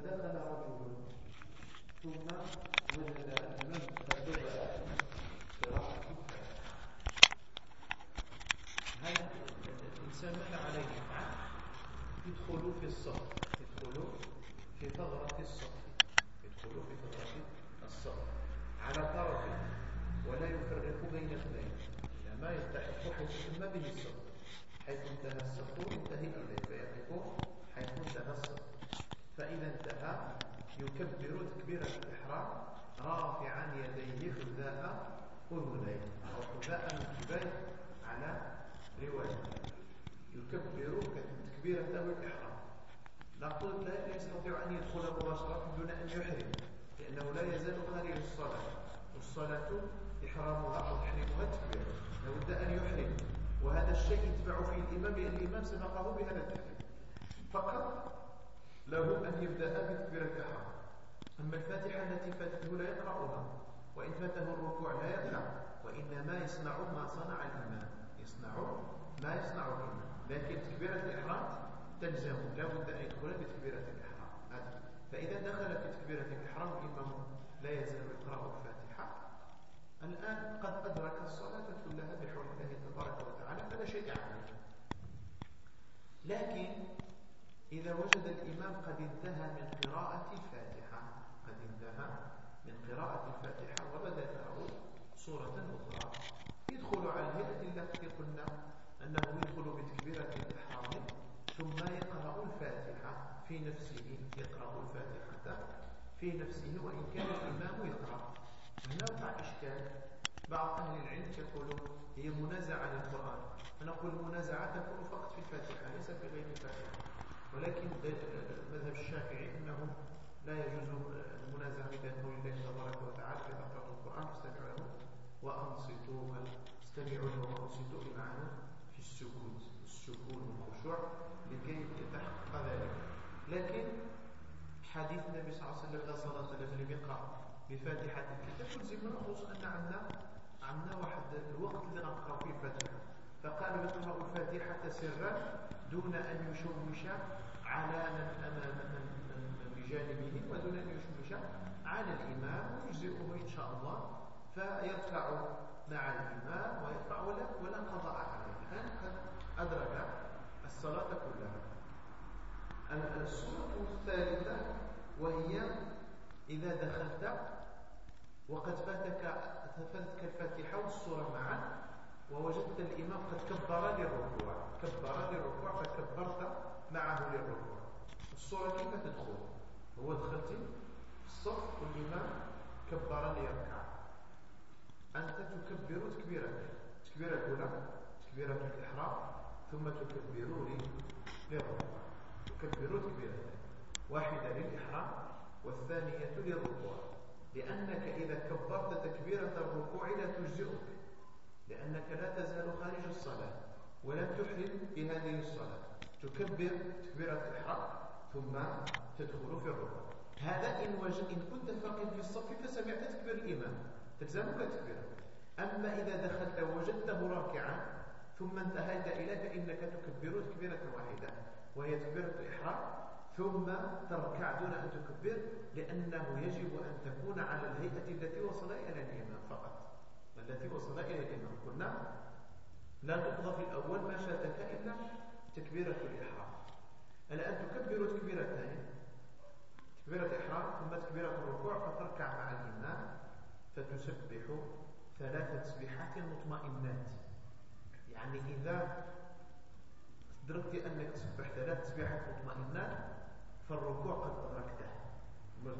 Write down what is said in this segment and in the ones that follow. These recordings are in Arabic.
فدخل رجل ثم وجد الإمام قد بدأ قراءة هل الإنسان ماذا عليه يفعل؟ يدخل في الصف يدخل في ثغرة الصف يدخل في ثغرة الصف على طرف ولا يفرق بين اثنين إنما يلتحق حيث ثم به الصف حيث انتهى الصف ينتهي إليه فيقف حيث انتهى الصف فإذا انتهى يكبر تكبيرة الإحرام رافعا يديه حذاء أذنيه أو حذاء الكبير على رواية يكبر تكبيرته الإحرام نقول لا يستطيع أن يدخل مباشرة دون أن يحرم لأنه لا يزال خارج الصلاة والصلاة إحرامها أو تحريمها تكبير لابد أن يحرم وهذا الشيء يتبع فيه الإمام لأن الإمام سبقه بهذا التكبير فقط له أن يبدأ بتكبيرة الإحرام أما الفاتحة التي فاتته لا يقرأها وإن فاته الركوع لا يقرأ يصنع ما. صنع الإمام يصنع ما يصنع الإمام لكن تكبيرة الإحرام تلزم. لا بد أن يدخل بتكبيرة الإحرام. فإذا دخل في تكبيرة الإحرام الإمام لا يزال يقرأ الفاتحة. الآن قد أدرك الصلاة كلها بحول الله تبارك وتعالى فلا شيء عليه. لكن إذا وجد الإمام قد انتهى من قراءة الفاتحة قد انتهى من قراءة الفاتحة وبدأت له صورة أخرى. يدخل على الهيئة التي قلنا أنه يدخل بتكبيرة الإحرام ثم يقرأ الفاتحة في نفسه يقرأ الفاتحة في نفسه وإن كان الإمام يقرأ. هنا وقع إشكال بعض أهل العلم يقولون هي منازعة للقرآن. فنقول المنازعة تكون فقط في الفاتحة ليس في غير الفاتحة. ولكن مذهب الشافعي أنه لا يجوز المنازعة بين قول الله تبارك وتعالى إذا قرأتم القرآن فاستمعوا له وأنصتوا استمعوا له بمعنى في السكوت السكون والخشوع لكي يتحقق ذلك. لكن حديث النبي صلى الله عليه وسلم لا صلاة لمن يقرأ بفاتحة الكتاب تلزمنا خصوصا أن عندنا عندنا واحد الوقت اللي نقرأ فيه الفاتحة. فقالوا يقرأ الفاتحة سرا دون أن يشوش على من أمام من بجانبه ودون أن يشوش على الإمام ويجزئه إن شاء الله فيرفع مع الإمام ويرفع ولا, قضاء عليه الآن قد أدرك الصلاة كلها. الصورة الثالثة وهي إذا دخلت وقد فاتك فاتك الفاتحة والسورة معا ووجدت الإمام قد كبر للركوع. كبر للركوع فكبرت معه للركوع. الصورة كيف تدخل؟ هو دخلت الصف والإمام كبر ليركع أنت تكبر تكبيرة تكبيرة الأولى تكبيرة الإحرام ثم تكبر للركوع تكبر تكبيرة واحدة للإحرام والثانية للركوع. لأنك إذا كبرت تكبيرة الركوع لا تجزئك لأنك لا تزال خارج الصلاة ولن تحرم بهذه الصلاة. تكبر تكبيرة الإحرام ثم تدخل في الركوع. هذا إن, وجد إن كنت فاقد في الصف فسمعت تكبير الإمام. تلزمك تكبيره أما إذا دخلت وجدته راكعا ثم انتهيت إليه فإنك تكبر تكبيرة واحدة وهي تكبيرة الإحرام. ثم تركع دون أن تكبر لأنه يجب أن تكون على الهيئة التي وصل إلى الإمام فقط. التي وصل إلى الإمام. قلنا لا تقضى في الأول ما شاتك إلا تكبيرة الإحرام. الآن تكبر تكبيرتين تكبيرة الإحرام ثم تكبيرة الركوع فتركع مع الإمام. فتسبح ثلاث تسبيحات مطمئنات. يعني إذا أدركت أنك تسبح ثلاث تسبيحات مطمئنات فالركوع قد أدركته.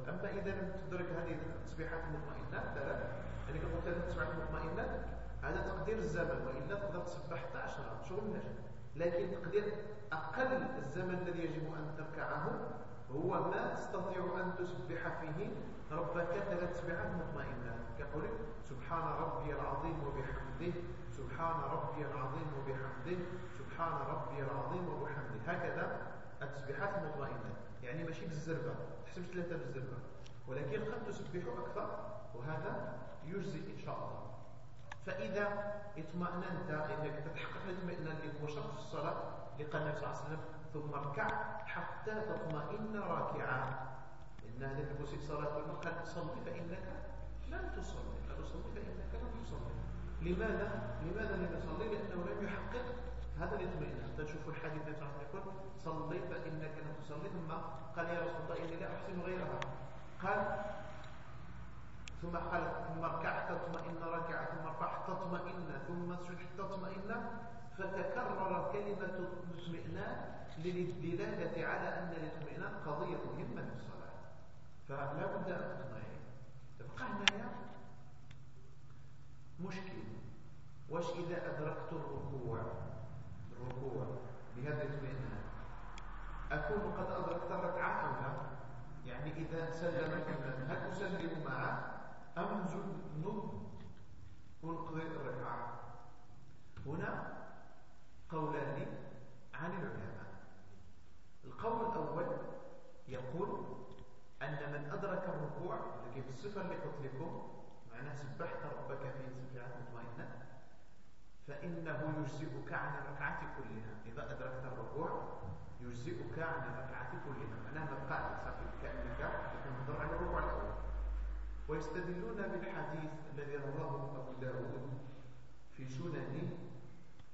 أما إذا لم تدرك هذه التسبيحات المطمئنات ثلاث يعني قلت لك تسبح مطمئنة هذا تقدير الزمن وإلا تقدر تسبح حتى 10 شغل نجم. لكن تقدير أقل الزمن الذي يجب أن تركعه هو ما تستطيع أن تسبح فيه ربك ثلاث تسبيحات مطمئنة كقولك سبحان ربي العظيم وبحمده سبحان ربي العظيم وبحمده سبحان ربي العظيم وبحمده. هكذا التسبيحات المطمئنة يعني ماشي بالزربة. تحسبش ثلاثة بالزربة. ولكن قد تسبح أكثر وهذا يجزي إن شاء الله. فإذا اطمأننت إنك تتحقق الاطمئنان لك في الصلاة لقال النبي صلى الله عليه وسلم ثم اركع حتى تطمئن راكعا. تسيء صلاة قال صلي فإنك لم تصلي قالوا صلي فإنك لم تصلي لماذا؟ لماذا لم يصلي؟ لأنه لم يحقق هذا الاطمئنان. تشوفوا الحديث النبي صلى الله عليه وسلم يقول صلي فإنك لم تصلي. ثم قال يا رسول الله إني لا أحسن غيرها. قال ثم قال ثم ركعت تطمئن ركعة ثم رفعت تطمئن ثم سجدت تطمئن فتكرر كلمة الاطمئنان للدلالة على أن الاطمئنان قضية مهمة في الصلاة. فلا بد أن تطمئن. هنايا مشكل واش إذا أدركت الركوع؟ الركوع بهذا الاطمئنان أكون قد أدركت الركعة أو لا؟ يعني إذا سلم الإمام هل أسلم معه أم جنب ونقضي الركعة. هنا قولان عن العلماء. القول الأول يقول أن من أدرك الركوع لكن في الصفة اللي قلت لكم معناه سبحت ربك في سبحات مطمئنة فإنه يجزئك عن الركعة كلها. إذا أدركت الركوع يجزئك عن الركعة كلها. معناه ما بقى كأنك تنظر على الركوع الأول. ويستدلون بالحديث الذي رواه أبو داود في سننه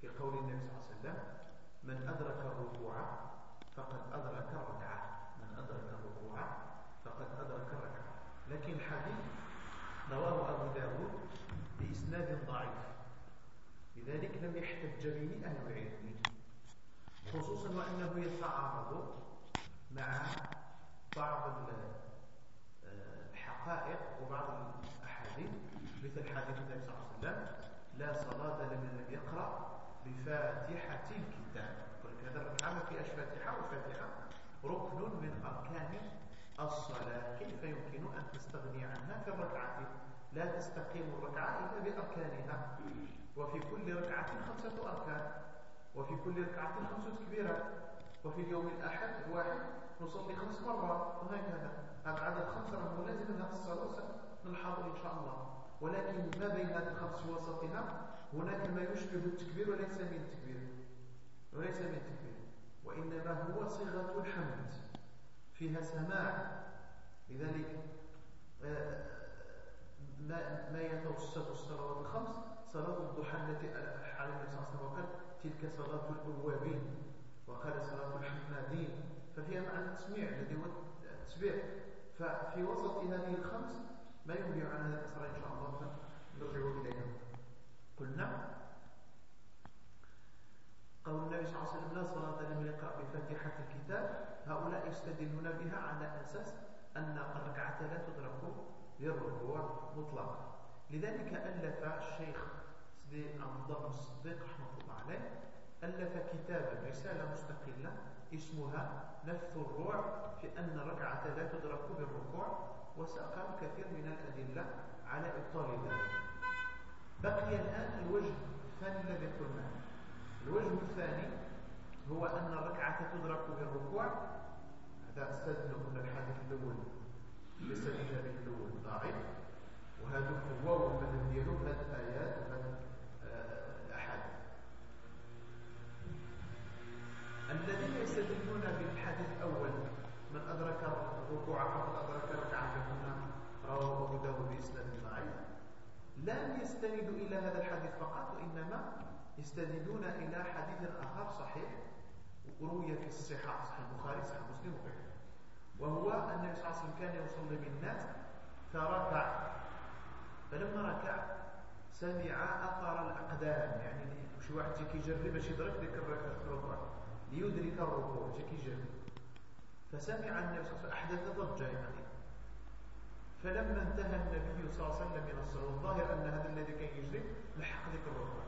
في قول النبي صلى الله عليه وسلم من أدرك الركوع فقد أدرك الركعة فقد أدرك الركعة لكن الحديث رواه أبو داود بإسناد ضعيف. لذلك لم يحتج به أهل العلم. خصوصا وأنه يتعارض مع بعض الحقائق وبعض الأحاديث. مثل حديث النبي صلى الله عليه وسلم لا صلاة لمن لم يقرأ بفاتحة الكتاب. هذا الركعة ما فيهاش فاتحة والفاتحة ركن من أركان الصلاة كيف يمكن أن تستغني عنها في الركعة لا تستقيم الركعة إلا بأركانها. وفي كل ركعة خمسة أركان. وفي كل ركعة خمسة كبيرات وفي اليوم الأحد الواحد نصلي خمس مرات. وهكذا. هذا عدد خمسة راه لازم هذه الصلاة. نلحظ إن شاء الله. ولكن ما بين الخمس وسطها. هناك ما يشبه التكبير وليس من التكبير. وليس من التكبير. وإنما هو صيغة الحمد. فيها سماع. لذلك آه، ما ما يتوسط الصلوات الخمس صلاة الضحى التي على النبي صلى الله عليه وسلم تلك صلاة الأوابين وقال صلاة الحمادين. ففيها معنى التسميع الذي هو التسبيح. ففي وسط هذه الخمس ما ينبي عن هذا الأسرار إن شاء الله. نرجع إليها. قلنا قول النبي صلى الله عليه وسلم لا صلاة لمن يقرأ بفاتحة الكتاب. هؤلاء يستدلون بها على أساس أن الركعة لا تدرك للركوع مطلقا. لذلك ألف الشيخ عبد الله الصديق رحمة الله عليه ألف كتابا رسالة مستقلة اسمها نفث الروع في أن الركعة لا تدرك بالركوع وساق الكثير من الأدلة على إبطال ذلك. بقي الآن الوجه الثاني الذي قلناه. الوجه الثاني هو أن الركعة تدرك بالركوع هذا استاذنا قلنا الحديث الأول. ليس الإجابة الأول ضعيف وهذا هو والمذهب ديالو هذه الآيات وهذه الأحاديث. الذين يستدلون بالحديث الأول من أدرك الركوع فقد أدرك ركعة كما رواه أبو داود بإسناد ضعيف. لم يستندوا إلى هذا الحديث فقط وإنما يستندون إلى حديث آخر صحيح روي في الصحة صحيح البخاري صحيح مسلم وغيره. وهو أن النبي صلى الله عليه وسلم كان يصلي بالناس فركع. فلما ركع سمع أثر الأقدام يعني شي واحد كيجرب باش يدرك ديك الركوع ليدرك الركوع كيجرب فسمع النبي صلى الله عليه وسلم أحدث ضجة يعني. فلما انتهى النبي صلى الله عليه وسلم من الصلاة الظاهر أن هذا الذي كان يجري لحق ذكر الركوع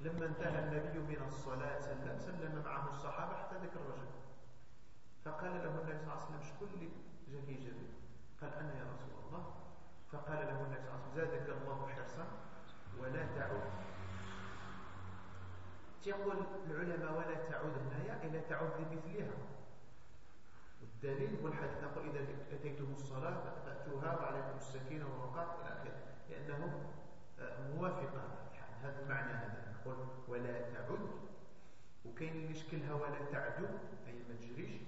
لما انتهى النبي من الصلاة سلم سلم معه الصحابة حتى ذكر الرجل. فقال له النبي صلى الله عليه وسلم شكون اللي جاك يجري قال أنا يا رسول الله. فقال له النبي صلى الله عليه وسلم زادك الله حرصا ولا تعود يقول العلماء ولا تعود هنايا إلى تعود لمثلها الدليل هو الحديث نقول إذا أتيتم الصلاة فأتوها وعليكم السكينة والوقار إلى آخره لأنه موافقة هذا المعنى هذا. تدخل ولا تعد. وكاين اللي يشكلها ولا تعدو أي ما تجريش.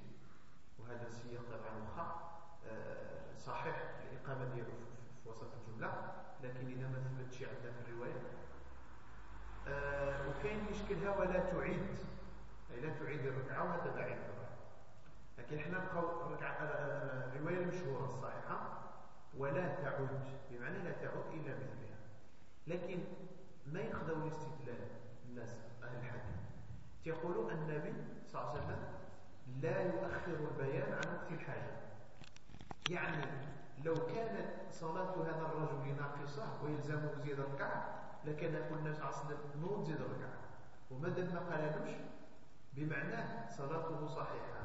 وهذا السياق طبعا واخا آه، صحيح الإقامة ديالو في وسط الجملة لكن إذا ما ثبتش عندنا في الرواية. آه، وكاين اللي يشكلها ولا تعيد. أي لا تعيد الركعة وهذا ضعيف طبعا لكن حنا نبقاو آه، الرواية المشهورة الصحيحة ولا تعود بمعنى لا تعود إلا مثلها لكن ما يقدروا الاستدلال الناس أهل الحديث. يقولون النبي صلى الله عليه وسلم لا يؤخر البيان عن وقت الحاجة. يعني لو كانت صلاة هذا الرجل ناقصة ويلزمه زيادة ركعة لكان يقول النبي صلى الله عليه زيد ركعة وماذا ما قالوش بمعناه صلاته صحيحة.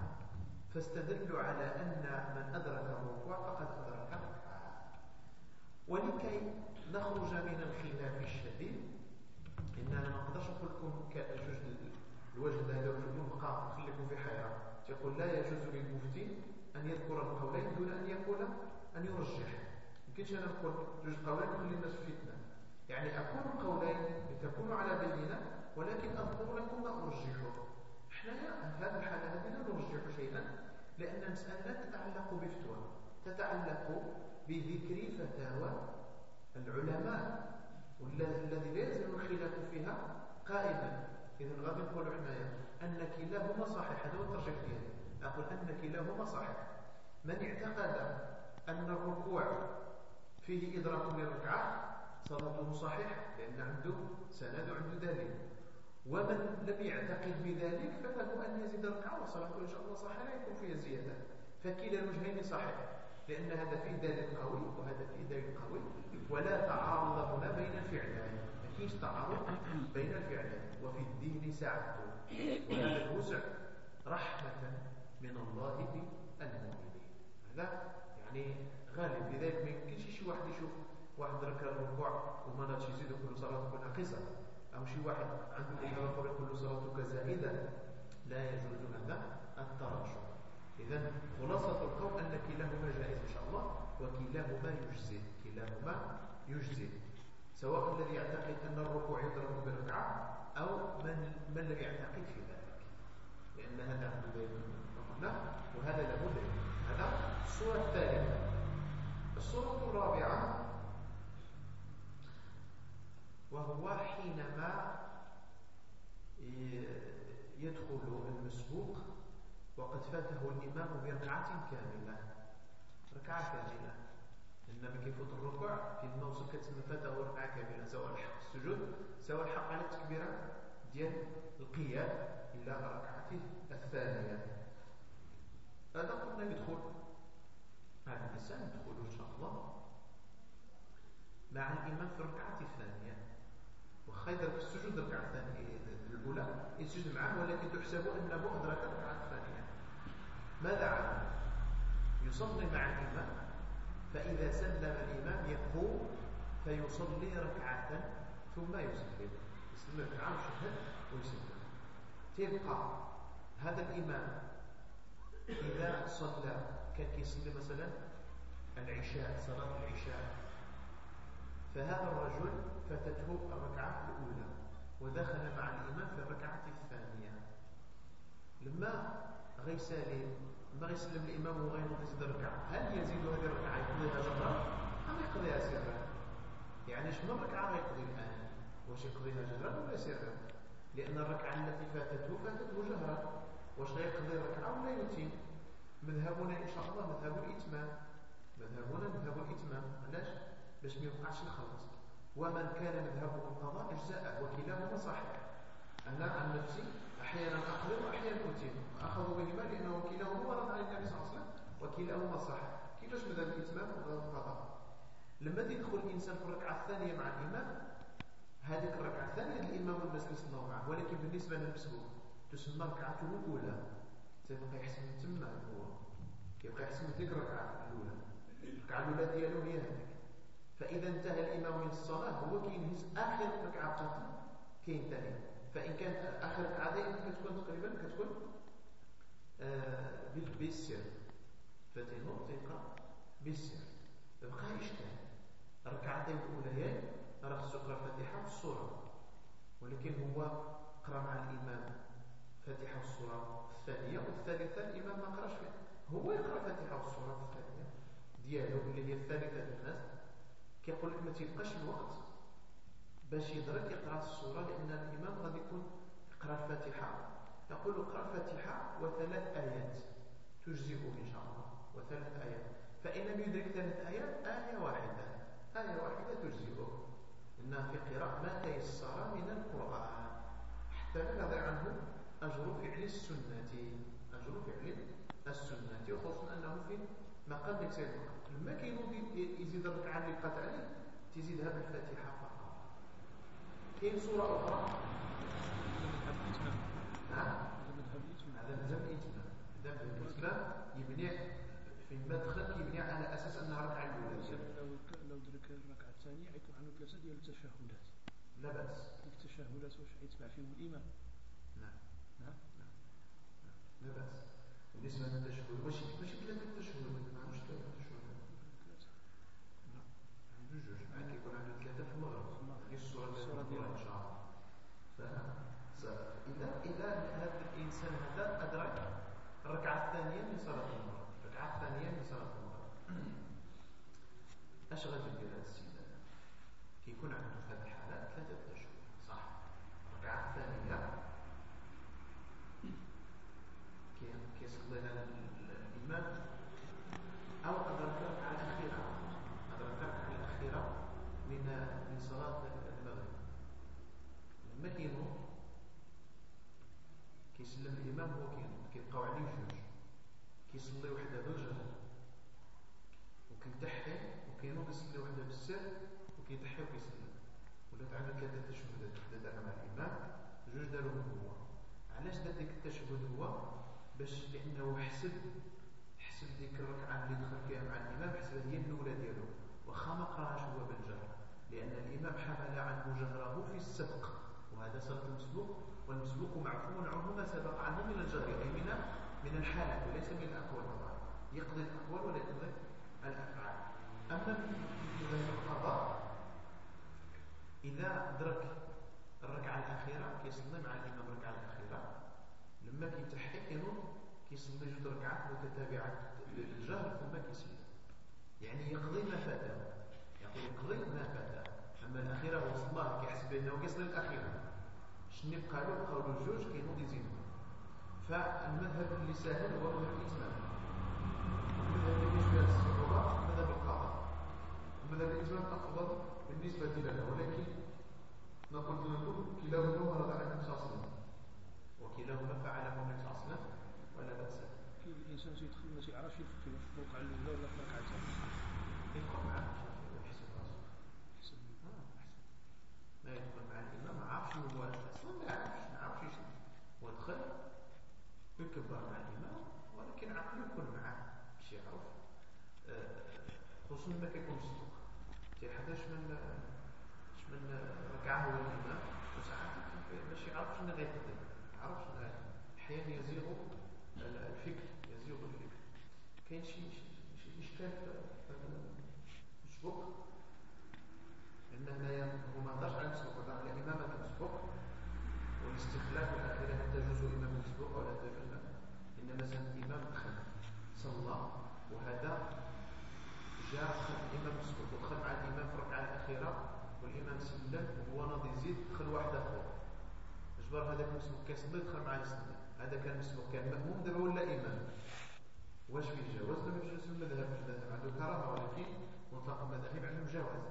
فاستدلوا على أن من أدرك الركوع فقد أدرك الركعة. ولكي نخرج من الخلاف الشديد إننا ما نقدرش نقول لكم كجوج الوجه هذا وجه مقاطع خليكم في حياة. يقول لا يجوز للمفتي أن يذكر القولين دون أن يقول أن يرجح. يمكنش أنا نقول جوج قولين نخلي الناس فتنة. يعني أقول قولين لتكونوا على بينة ولكن أذكر لكم ما أرجحه. إحنا في هذه الحالة هذه لا نرجح شيئا لأن المسألة لا تتعلق بفتوى. تتعلق بذكر فتاوى العلماء. والذي لا يزال الخلاف فيها قائما. إذا غادي نقولوا حنايا أن كلاهما صحيح. هذا هو الترجيح ديالي. أقول أن كلاهما صحيح. من اعتقد أن الركوع فيه إدراك للركعة صلاته صحيحة لأن عنده سند وعنده دليل. ومن لم يعتقد بذلك فله أن يزيد ركعة وصلاته إن شاء الله صحيحة يكون فيها زيادة. فكلا الوجهين صحيح لأن هذا فيه دليل قوي وهذا فيه دليل قوي. ولا تعارض هنا بين الفعلين ما فيش تعارض بين الفعلين وفي الدين سعة وهذا الوسع رحمة من الله للمؤمنين هذا يعني غالب. لذلك ما يمكنش شي واحد يشوف واحد ركع الركوع وما ناتش يزيد كل صلاة تكون ناقصة أو شي واحد عنده إحرام كل صلاة زائدة. لا يجوز هذا الترجح إذا خلاصة القول أن كلاهما جائز إن شاء الله وكلاهما يجزي. كلاهما يجزي سواء الذي يعتقد أن الركوع يضرب بركعة أو من من لم يعتقد في ذلك. لأن هذا عنده دليل وهذا له دليل هذا. الصورة الثالثة. الصورة الرابعة وهو حينما يدخل المسبوق وقد فاته الإمام بركعة كاملة ركعة كاملة. إنما كيفوت الركوع في الموصل كتسمى فاته ركعة كاملة سواء الحق السجود سواء الحق على التكبيرة ديال القيام إلى ركعته الثانية. هذا قلنا يدخل. هذا الإنسان يدخل إن شاء الله مع الإمام في الركعة الثانية. وخير في السجود الركعة الثانية الأولى يسجد معه ولكن تحسب أنه أدرك الركعة الثانية. ماذا عمل؟ يصلي مع الإمام فإذا سلم الإمام يقوم فيصلي ركعة ثم يسلم. يسلم ركعة ويشهد ويسلم. تبقى هذا الإمام إذا صلى كان كيصلي مثلا العشاء صلاة العشاء. فهذا الرجل فاتته الركعة الأولى ودخل مع الإمام في الركعة الثانية. لما غيسالي ما غيسلم الإمام وغينوض يزيد الركعة هل يزيد هذه الركعة يقضيها جبرا أم يقضيها سرا يعني شنو الركعة غيقضي الآن واش يقضيها جهرا ولا سرا لأن الركعة التي فاتته فاتته جهرا واش غيقضي الركعة ولا يتم مذهبنا إن شاء الله مذهب الإتمام مذهبنا مذهب الإتمام علاش باش ما يوقعش الخلط ومن كان مذهبه القضاء اجزاء وكلاهما صحيح أنا عن نفسي أحيانا أقضي وأحيانا أتم أخذوا بهما لأنه كلاهما ورد عن النبي صلى الله عليه وسلم. وكلاهما صحيح كيفاش مذهب الإتمام ومذهب القضاء لما يدخل الإنسان في الركعة الثانية مع الإمام هذيك الركعة الثانية الإمام والناس يصلوا معه ولكن بالنسبة للمسبوق تسمى ركعته الأولى. تيبقى يحسن تما هو. كيبقى يحسن ديك الركعة الأولى. الركعة الأولى ديالو هي هذيك. فإذا انتهى الإمام من الصلاة هو كينهز آخر ركعة بقات كينتهي. فإن كانت آخر ركعة دائما كتكون تقريبا كتكون بالسر فتنور تيبقى بالسر بقى يشتغل الركعتين الأوليين راه خصو يقرا الفاتحة والسورة ولكن هو قرأ مع الإمام فاتحة والسورة الثانية والثالثة الإمام ما قرأش فيها. هو يقرأ الفاتحة والسورة الثانية ديالو اللي هي الثالثة الناس كيقول لك ما تيبقاش الوقت باش يدرك يقرا السوره لأن الإمام غادي يكون يقرأ الفاتحة. يقول اقرأ الفاتحه وثلاث آيات. تجزئه إن شاء الله. وثلاث آيات. فإن لم يدرك ثلاث آيات آية واحدة. آية واحدة تجزئه. انها في قراءة ما تيسر من القرآن. حتى لا يضيع عنه أجر فعل السنة. أجر فعل السنة. وخصوصا أنه في مقام ديك لما كينوض يزيد الركعة اللي بقات عليه تزيدها بالفاتحه فقط. كاين أخرى؟ نعم هذا الاتمام مذهب الاتمام يبني في المدخل كيبني على أساس انها ركعه الاولى لو درك الركعه الثانية يكون عنده ثلاثة ديال التشهدات لا باس التشهدات واش يتبع فيهم الامام نعم نعم نعم لا باس بالنسبة للتشهد واش ماشي ثلاثة التشهد ما عندوش ثلاثة التشهد عنده جوج كيكون عنده ثلاثة في المغرب هذه الصورة فاذا إذا هذا الإنسان هذا ادرك الركعه الثانية من صلاة المغرب الركعه الثانية من صلاة المغرب اش غادي يدير هذا السيد هذا كيكون عنده في هذه الحاله ثلاثة اشهر صح الركعه الثانية كيصلي الامام أو ادرك الركعه الاخيره ادرك الركعه الاخيره من من صلاه المغرب لما كينوض كيسلم الامام هو كينوض كيبقاو عليه جوج كيصلي وحده بالجهر وكيتحي وكينوض يصلي وحده بالسر وكيتحي وكيسلم ولات عندنا ثلاثة تشهدات دارها مع الامام جوج دارهم هو علاش دار ديك التشهد هو باش لأنه حسب حسب ديك الركعه اللي دخل فيها مع الامام حسب هي الاولى ديالو واخا ما قراهاش هو بالجهر لأن الامام حمل عنه جهره في السبق وهذا صلاه المسبوق والمسبوق معفو عنه ما سبق عنه من الجهر اي من من الحالات وليس من الاقوال طبعا يقضي الاقوال ولا يقضي الافعال اما في القضاء إذا أدرك الركعة الأخيرة كيصلي مع الامام الركعة الأخيرة. لما كيتحي كيصلي جوج ركعات متتابعات للجهر ثم كيسلم يعني يقضي ما فاته يقول يقضي ما فاته أما الأخيرة هو صلاه كيحسب انه كيصلي الاخيره شنو بقى له؟ بقاو له جوج كينوض يزيدهم فالمذهب اللي ساهل هو مذهب الاتمام المذهب بالنسبة للصعوبه مذهب القضاء. المذهب الاتمام افضل بالنسبة لنا ولكن نقول لكم كلاهما ورد عن النبي صلى الله عليه وسلم. وكلاهما فعله النبي صلى الله عليه وسلم ولا بأس. كيف الإنسان تيدخل ما تيعرفش يفكر في الركعه الاولى ولا في الركعه الثانية يدخل معاه يحسب راسه يحسب ما يدخل مع الإمام ما عرفش هو أصلا ما يعرفش ما عرفش شنو ودخل يكبر مع الامام ولكن عقله يكون معاه باش يعرف خصوصا ما كيكون مصدوق تيحداش من من ركعه هو الامام وساعات باش يعرف شنو غيقدم يعرف شنو غيقدم أحيانا يزيغ الفكر يزيغ الفكر كاين شي شي اشكال في المسبوق لأن هنايا هو ما هضرش على المسبوق هضر على امامه المسبوق والاستخلاف الاخيره هل تجوز امام المسبوق ولا تجوز ان مثلا الامام دخل صلى وهذا جاء خلف الامام المسبوق ودخل مع الامام في الركعه الاخيره والامام سلم وهو ناضي يزيد دخل واحد اخر جبر هذاك المسبوق كيصلي دخل معاه يسلم هذا كان مسبوق كان مأموم دابا ولا امام واش فيه جواز ولا ما فيش المذهب المذهب عنده كراهه ولكن مطلق المذاهب عنده جواز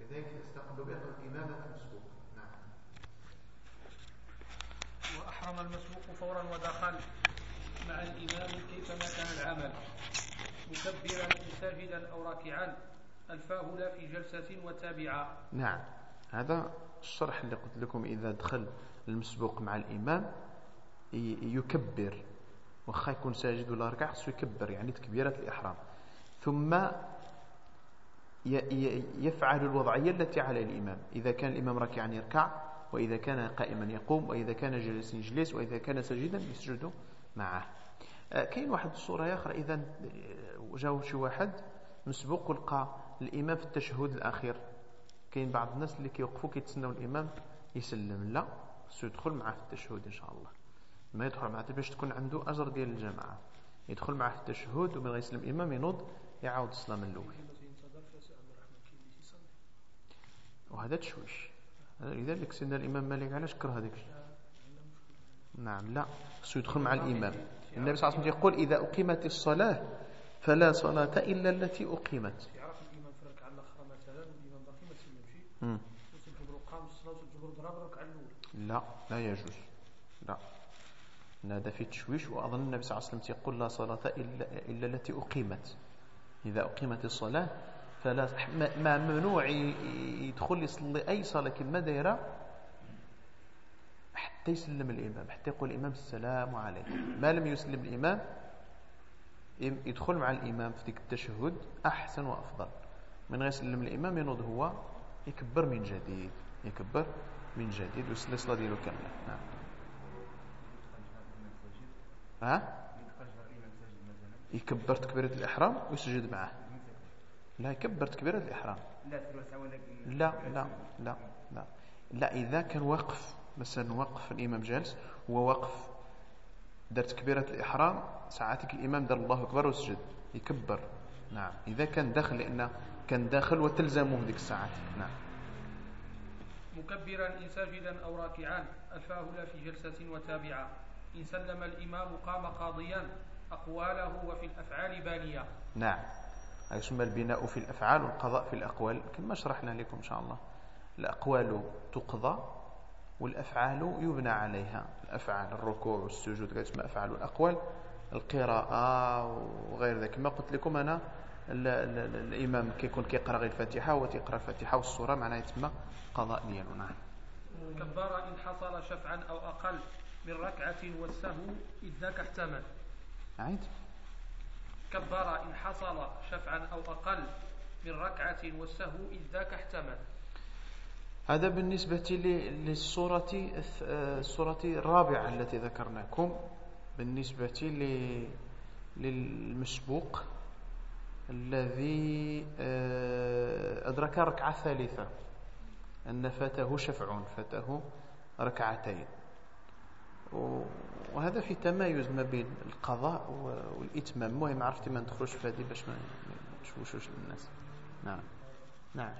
لذلك استقبلوا به الامامه المسبوق نعم واحرم المسبوق فورا ودخل مع الإمام كيفما كان العمل مكبرا ساجدا أو راكعا ألفاه لا في جلسة وتابعة نعم. هذا الشرح اللي قلت لكم إذا دخل المسبوق مع الإمام يكبر. وخا يكون ساجد ولا ركع خصو يكبر يعني تكبيرة الإحرام. ثم يفعل الوضعية التي على الإمام. إذا كان الإمام راكعا يركع وإذا كان قائما يقوم وإذا كان جالسا يجلس وإذا كان ساجدا يسجد معه. آه، كاين واحد الصورة أخرى. إذا آه، جاو شي واحد مسبوق ولقى الإمام في التشهد الأخير. كاين بعض الناس اللي كيوقفوا كيتسناو الإمام يسلم. لا خصو يدخل معاه في التشهد إن شاء الله. ما يدخل معاه باش تكون عنده أجر ديال الجماعة. يدخل معاه في التشهد ومن غيسلم الإمام ينوض يعاود الصلاة من الأول. وهذا تشويش. لذلك سيدنا الإمام مالك علاش كره هذاك نعم لا خصو يدخل مع الإمام. النبي صلى الله عليه وسلم يقول إذا أقيمت الصلاة فلا صلاة إلا التي أقيمت. لا لا يجوز. لا. هذا في تشويش وأظن النبي صلى الله عليه وسلم يقول لا صلاة إلا, إلا التي أقيمت. إذا أقيمت الصلاة فلا ما ممنوع يدخل يصلي أي صلاة كما دايرة؟ حتى يسلم الإمام حتى يقول الإمام السلام عليكم ما لم يسلم الإمام يدخل مع الإمام في ذيك التشهد أحسن وأفضل. من غير يسلم الإمام ينوض هو يكبر من جديد يكبر من جديد ويصلي الصلاة ديالو كاملة. نعم. ها؟ يكبر تكبيرة الإحرام ويسجد معه. لا يكبر تكبيرة الإحرام. لا لا لا لا لا. إذا كان واقف مثلا واقف الإمام جالس هو واقف دار تكبيرة الإحرام ساعاتك الإمام دار الله أكبر وسجد يكبر. نعم. إذا كان داخل لأنه كان داخل وتلزمه ذيك الساعات. نعم. مكبرا إن ساجدا أو راكعا الفاهل في جلسة وتابعة. إن سلم الإمام قام قاضيا أقواله وفي الأفعال بانية. نعم. يسمى البناء في الأفعال والقضاء في الأقوال كما شرحنا لكم إن شاء الله. الأقوال تقضى والأفعال يبنى عليها. الأفعال الركوع والسجود تسمى أفعال الأقوال القراءة وغير ذلك. ما قلت لكم أنا الإمام كيكون كيقرأ غير الفاتحة وتيقرأ الفاتحة والسورة معناها يتسمى قضاء ديالو نعم كبر إن حصل شفعا أو أقل من ركعة والسهو إذ ذاك احتمل. عيد. كبر إن حصل شفعا أو أقل من ركعة والسهو إذ ذاك احتمل. هذا بالنسبة للصورة الصورة الرابعة التي ذكرناكم. بالنسبة للمسبوق الذي آه، أدرك ركعة ثالثة أن فاته شفع فاته ركعتين. وهذا في تمايز ما بين القضاء والإتمام. المهم عرفتي ما ندخلوش في هذه باش ما نشوشوش الناس. نعم. نعم.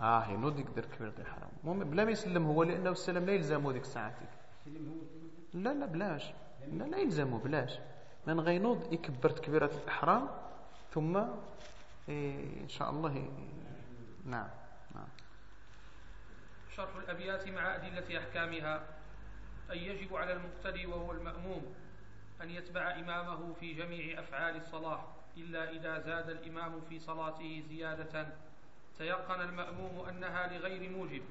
آه ينوض يقدر كبيرة الإحرام المهم بلا ما يسلم هو لأنه السلام لا يلزمه ديك الساعات لا لا بلاش. لا لا يلزمه بلاش. من غينوض يكبر تكبيرة الإحرام ثم إيه إن شاء الله إيه نعم نعم. شرح الأبيات مع أدلة أحكامها. أن يجب على المقتدي وهو المأموم أن يتبع إمامه في جميع أفعال الصلاة إلا إذا زاد الإمام في صلاته زيادة. تيقن المأموم أنها لغير موجب.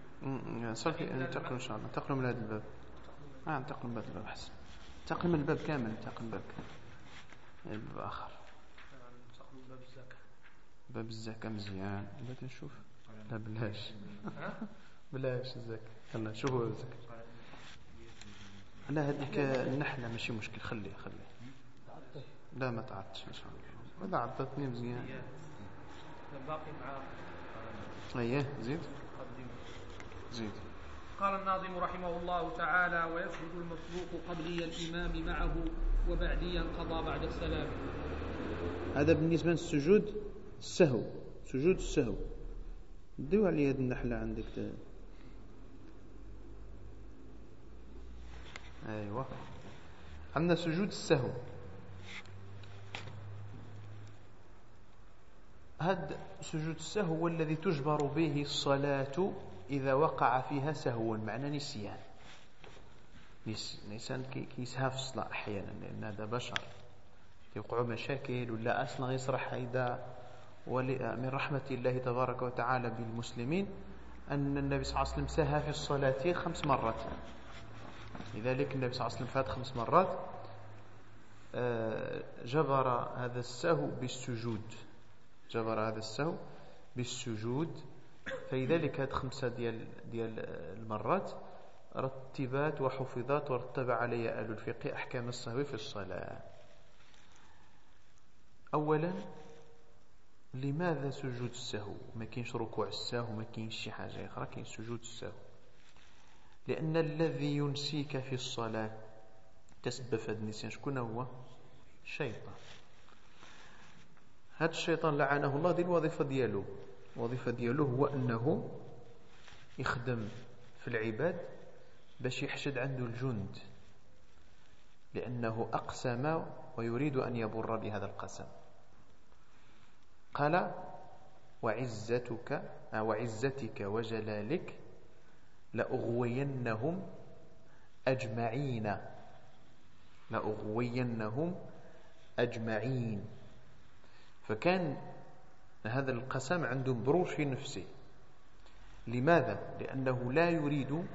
صافي انتقل إن شاء الله. انتقلوا من هذا الباب. آه انتقلوا من هذا الباب أحسن. من الباب كامل من الباب كامل. الباب آخر. باب الزكاة باب الزكاة مزيان. بغيت نشوف لا بلاش. بلاش الزكاة. يلا شوفوا الزكاة. لا هذيك النحلة ماشي مشكل. خليه خليه لا ما تعطش ان شاء الله. هذا عطتني مزيان. باقي مع أيه زيد؟ زيد. قال الناظم رحمه الله تعالى ويسجد المسبوق قبلي الإمام معه وبعدي قضى بعد السلام. هذا بالنسبة للسجود السهو سجود السهو ديو علي هذه النحلة عندك ده. أيوة. عندنا سجود السهو هذا سجود السهو هو الذي تجبر به الصلاة إذا وقع فيها سهو معنى نسيان. نسيان كيسها في الصلاة أحيانا لأن هذا بشر. يوقعوا مشاكل ولا أصلا يصرح إذا من رحمة الله تبارك وتعالى بالمسلمين أن النبي صلى الله عليه وسلم سهى في الصلاة خمس مرات. لذلك النبي صلى الله عليه وسلم فات خمس مرات آه، جبر هذا السهو بالسجود. جبر هذا السهو بالسجود فلذلك هذه خمسة ديال, ديال المرات رتبات وحفظات ورتب عليها أهل الفقه أحكام السهو في الصلاة. أولا لماذا سجود السهو؟ ما كاينش ركوع السهو ما كاينش شي حاجة أخرى كاين سجود السهو. لأن الذي ينسيك في الصلاة تسبب في هذا النسيان شكون هو؟ الشيطان. هذا الشيطان لعنه الله دي الوظيفة ديالو. الوظيفة ديالو هو أنه يخدم في العباد باش يحشد عنده الجند لأنه أقسم ويريد أن يبر بهذا القسم. قال وعزتك وعزتك وجلالك لأغوينهم أجمعين لأغوينهم أجمعين. فكان هذا القسم عنده بروش في نفسه. لماذا؟ لأنه لا يريد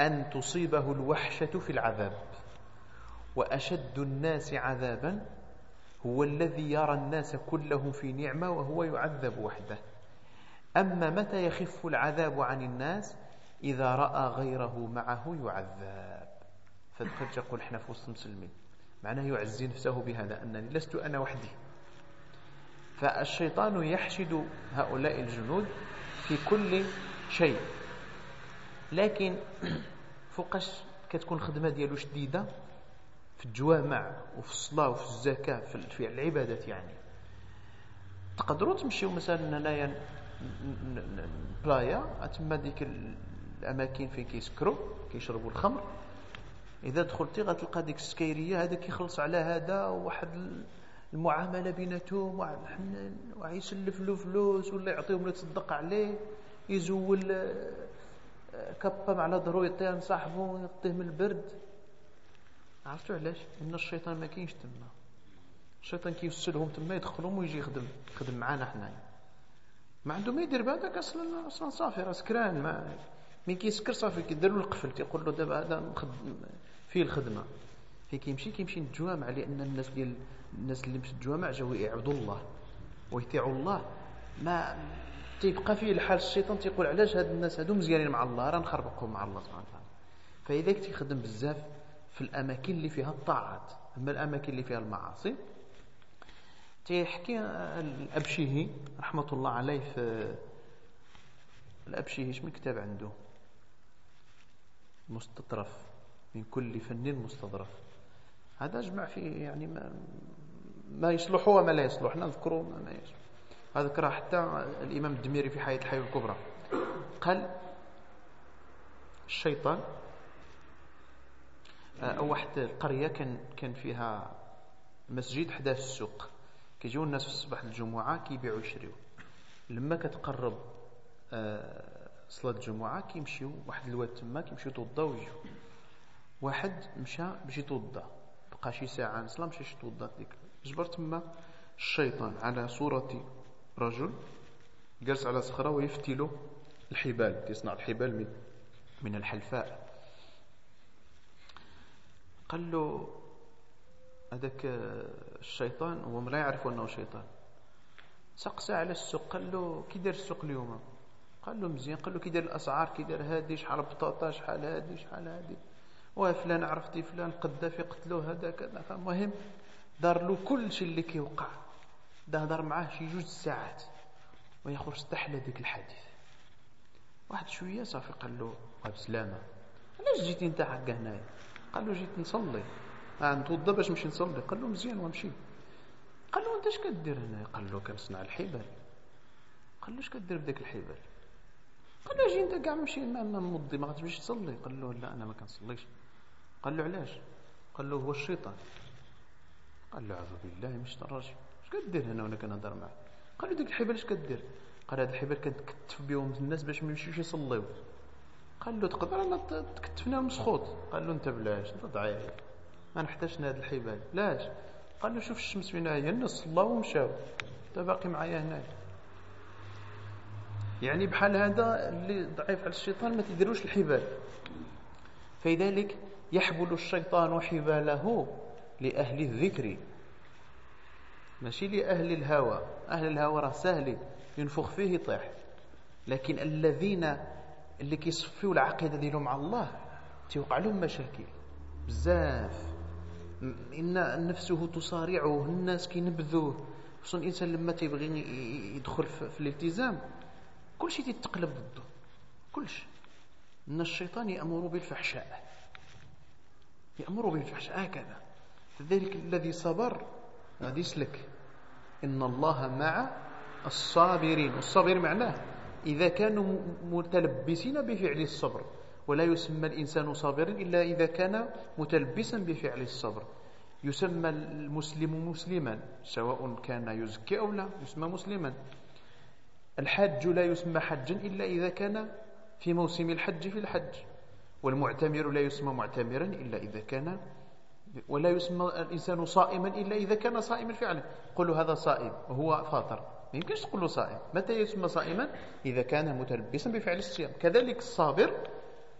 أن تصيبه الوحشة في العذاب. وأشد الناس عذابا هو الذي يرى الناس كلهم في نعمة وهو يعذب وحده. أما متى يخف العذاب عن الناس؟ إذا رأى غيره معه يعذب. فدخل تقول إحنا في وسط مسلمين. معناه يعزي نفسه بهذا أنني لست أنا وحدي. فالشيطان يحشد هؤلاء الجنود في كل شيء. لكن فوقاش كتكون الخدمة ديالو شديدة؟ في الجوامع وفي الصلاة وفي الزكاة في العبادات يعني. تقدروا تمشيو مثلا هنايا بلايا تما ديك الأماكن فين كيسكروا كيشربوا الخمر. إذا دخلتي غتلقى ديك السكيريه هذا كيخلص على هذا واحد المعاملة بيناتهم واحد الحنان ويسلف له فلوس ولا يعطيهم يتصدق عليه يزول آه، كبه على ظهرو يعطيها لصاحبو يعطيه من البرد. عرفتوا علاش؟ إن الشيطان ما كاينش تما. الشيطان كيوصلهم تما يدخلهم ويجي يخدم يخدم معانا حنايا. ما عنده ما يدير بهذاك أصلا أصلا صافي راه سكران ما ملي كيسكر صافي كيدير له القفل تيقول له دابا هذا فيه الخدمة. في كيمشي كيمشي للجوامع لأن الناس ديال الناس اللي في الجوامع جاو يعبدوا الله ويطيعوا الله. ما تيبقى فيه الحال الشيطان تيقول علاش هاد الناس هادو مزيانين مع الله؟ راه نخربقهم مع الله سبحانه وتعالى. فاذا تيخدم بزاف في الأماكن اللي فيها الطاعات. أما الأماكن اللي فيها المعاصي تيحكي الابشيهي رحمة الله عليه في الابشيهي شمن كتاب عنده؟ مستطرف من كل فن مستظرف هذا اجمع فيه يعني ما, ما يصلح وما لا يصلح. نذكره ما, ما يصلح. هذا كره حتى الإمام الدميري في حياة الحيوان الكبرى. قال الشيطان آه، أو واحد القرية كان كان فيها مسجد حدا السوق. كيجيو الناس في الصباح الجمعة كيبيعوا ويشريو لما كتقرب آه، صلاة الجمعة كيمشيو واحد الواد تما كيمشيو يتوضاو ويجيو. واحد مشى باش يتوضا بقى شي ساعة نصلا مشى يتوضا ديك جبر تما الشيطان على صورة رجل جالس على صخرة ويفتل الحبال يصنع الحبال من من الحلفاء. قال له هذاك الشيطان هو لا يعرف أنه شيطان. سقسى على السوق قال له كي داير السوق اليوم؟ قال له مزيان. قال له كي داير الأسعار كي داير هادي شحال بطاطا شحال هادي شحال هادي. وفلان عرفتي فلان قذافي قتلوه هذا كذا. فالمهم دار له كل شيء اللي كيوقع هضر معاه شي جوج ساعات ويخرج استحلى ديك الحديث واحد شوية صافي قال له بسلامه علاش جيتي انت حق هنايا قال له جيت نصلي آه نتوضا باش نمشي نصلي قال له مزيان ومشي قال له انت اش كدير هنا قال له كنصنع الحبال قال له اش كدير بديك الحبال قال له جي انت كاع مشي ما نوضي ما غتمشي تصلي قال له لا أنا ما كنصليش قال له علاش قال له هو الشيطان قال له أعوذ بالله الشيطان الرجيم. اش كدير هنا وأنا كنهضر معاه قال له ديك الحبال اش كدير قال هاد الحبال كنتكتف بهم الناس باش ما يمشيوش يصليو. قال له تقدر انا تكتفنا مسخوط. قال له أنت بلاش انت ضعيف ما نحتاجش هذا الحبال لاش؟ قال له شوف الشمس فين هي. الناس صلاو ومشاو. انت باقي معايا هنا. يعني بحال هذا اللي ضعيف على الشيطان ما تديروش الحبال. فلذلك يحبل الشيطان حباله. لأهل الذكر. ماشي لأهل الهوى. أهل الهوى راه سهل ينفخ فيه يطيح لكن الذين اللي كيصفيو العقيدة ديالهم مع الله تيوقع لهم مشاكل. بزاف. إن نفسه تصارعه الناس كينبذوه. خصوصا الإنسان لما تيبغي يدخل في الالتزام كل شيء تيتقلب ضده. كل شيء أن الشيطان يأمر بالفحشاء. يأمر بالفحشاء هكذا. فذلك الذي صبر. غادي يسلك إن الله مع الصابرين. والصابر معناه إذا كانوا متلبسين بفعل الصبر. ولا يسمى الإنسان صابرا إلا إذا كان متلبسا بفعل الصبر. يسمى المسلم مسلما سواء كان يزكي أو لا يسمى مسلما. الحاج لا يسمى حجا إلا إذا كان في موسم الحج في الحج. والمعتمر لا يسمى معتمرا إلا إذا كان ولا يسمى الإنسان صائما إلا إذا كان صائما فعلا. قل هذا صائم وهو فاطر. ما يمكنش تقول له صائم. متى يسمى صائما؟ إذا كان متلبسا بفعل الصيام. كذلك الصابر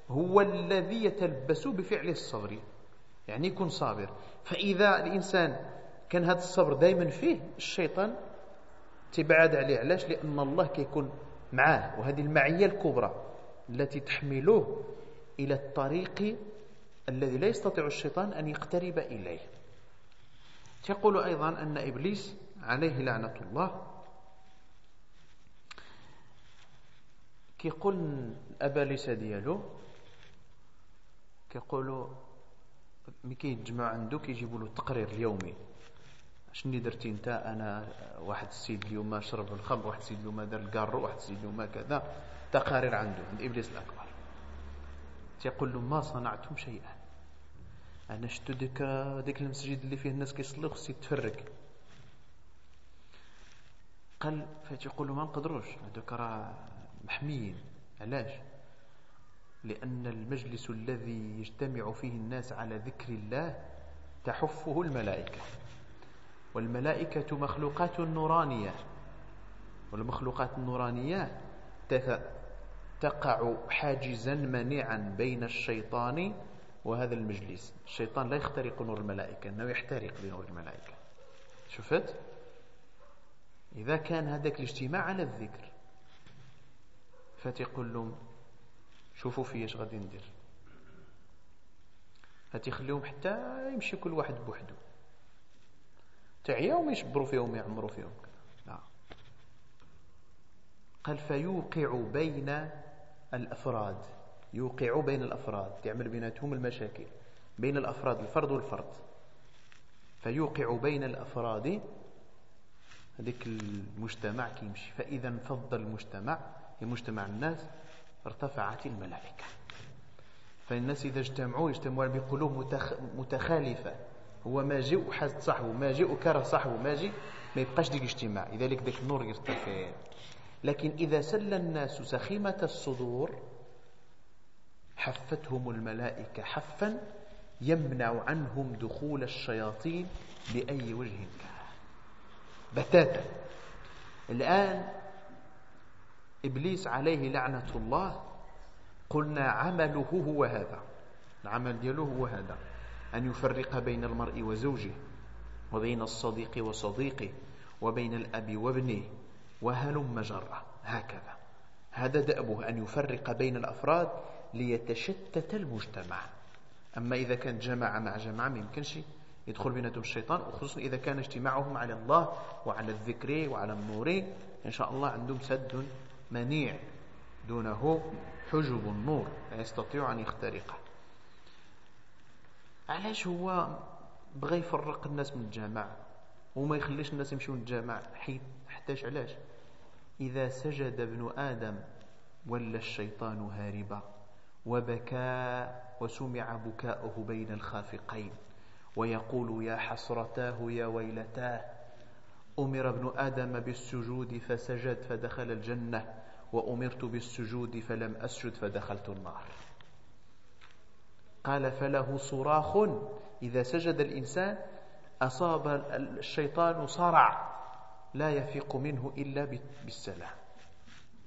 هو الذي يتلبس بفعل الصبر. يعني يكون صابر. فإذا الإنسان كان هذا الصبر دائما فيه الشيطان تبعد عليه. علاش؟ لأن الله كيكون معاه. وهذه المعية الكبرى التي تحمله إلى الطريق الذي لا يستطيع الشيطان أن يقترب إليه. يقول أيضا أن إبليس عليه لعنة الله. كيقول الأبالسة ديالو. كيقولوا ملي كيتجمعوا عنده كيجيبوا له التقرير اليومي. شنو درتي انت؟ أنا واحد السيد اليوم شرب الخمر واحد السيد اليوم دار الكارو واحد السيد اليوم كذا. تقارير عنده عند إبليس الأكبر. تيقول له ما صنعتم شيئا. أنا شفت ديك ديك المسجد اللي فيه الناس كيصليو خصي تفرك قال فتيقول ما نقدروش هذوك راه محميين. علاش؟ لأن المجلس الذي يجتمع فيه الناس على ذكر الله تحفه الملائكة. والملائكة مخلوقات نورانية. والمخلوقات النورانية تقع حاجزا منيعا بين الشيطان وهذا المجلس. الشيطان لا يخترق نور الملائكة إنه يحترق بنور الملائكة. شفت؟ إذا كان هذاك الاجتماع على الذكر. فتقول لهم شوفوا في اش غادي ندير. غتخليهم حتى يمشي كل واحد بوحدو. تعياهم يشبروا فيهم ويعمروا فيهم. لا. قال فيوقع بين الأفراد يوقع بين الأفراد تعمل بيناتهم المشاكل بين الأفراد الفرد والفرد. فيوقع بين الأفراد هذيك المجتمع كيمشي. فإذا انفض المجتمع هي مجتمع الناس ارتفعت الملائكة. فالناس إذا اجتمعوا يجتمعون بقلوب متخالفة. هو ما جاء وحاسد صاحبه ما جاء وكره صاحبه ما جاء ما يبقاش ديك اجتماع لذلك ذاك النور يرتفع. لكن إذا سل الناس سخيمة الصدور حفتهم الملائكة حفا يمنع عنهم دخول الشياطين بأي وجه كان. بتاتا. الآن إبليس عليه لعنة الله قلنا عمله هو هذا. العمل دياله هو هذا. أن يفرق بين المرء وزوجه وبين الصديق وصديقه وبين الأب وابنه. وهلم جرة هكذا. هذا دأبه أن يفرق بين الأفراد ليتشتت المجتمع. أما إذا كان جماعة مع جماعة ما يمكنش يدخل بيناتهم الشيطان وخصوصا إذا كان اجتماعهم على الله وعلى الذكر وعلى النور إن شاء الله عندهم سد منيع دونه حجب النور لا يستطيع أن يخترقه. علاش هو بغى يفرق الناس من الجماعة؟ وما يخليش الناس يمشون الجماعة حتاش علاش؟ إذا سجد ابن آدم ولا الشيطان هاربا وبكى وسمع بكاؤه بين الخافقين ويقول يا حسرتاه يا ويلتاه أمر ابن آدم بالسجود فسجد فدخل الجنة وأمرت بالسجود فلم أسجد فدخلت النار. قال فله صراخ إذا سجد الإنسان أصاب الشيطان صرع لا يفيق منه إلا بالسلام.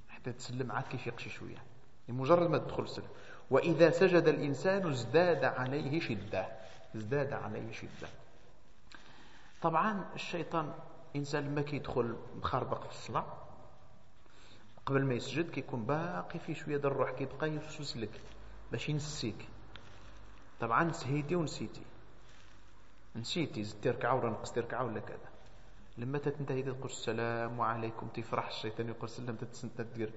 حتى تسلم عاد كيف يقشي شوية. مجرد ما تدخل السلام. وإذا سجد الإنسان ازداد عليه شدة. ازداد عليه شدة. طبعا الشيطان الإنسان لما كيدخل مخربق في الصلاة قبل ما يسجد كيكون باقي في شوية ديال الروح كيبقى يوسوس لك. باش ينسيك طبعا سهيتي ونسيتي. نسيتي زدتي ركعة ولا نقصتي ركعة ولا كذا. لما تنتهي تقول السلام عليكم تفرح الشيطان يقول سلم تتسنت تدير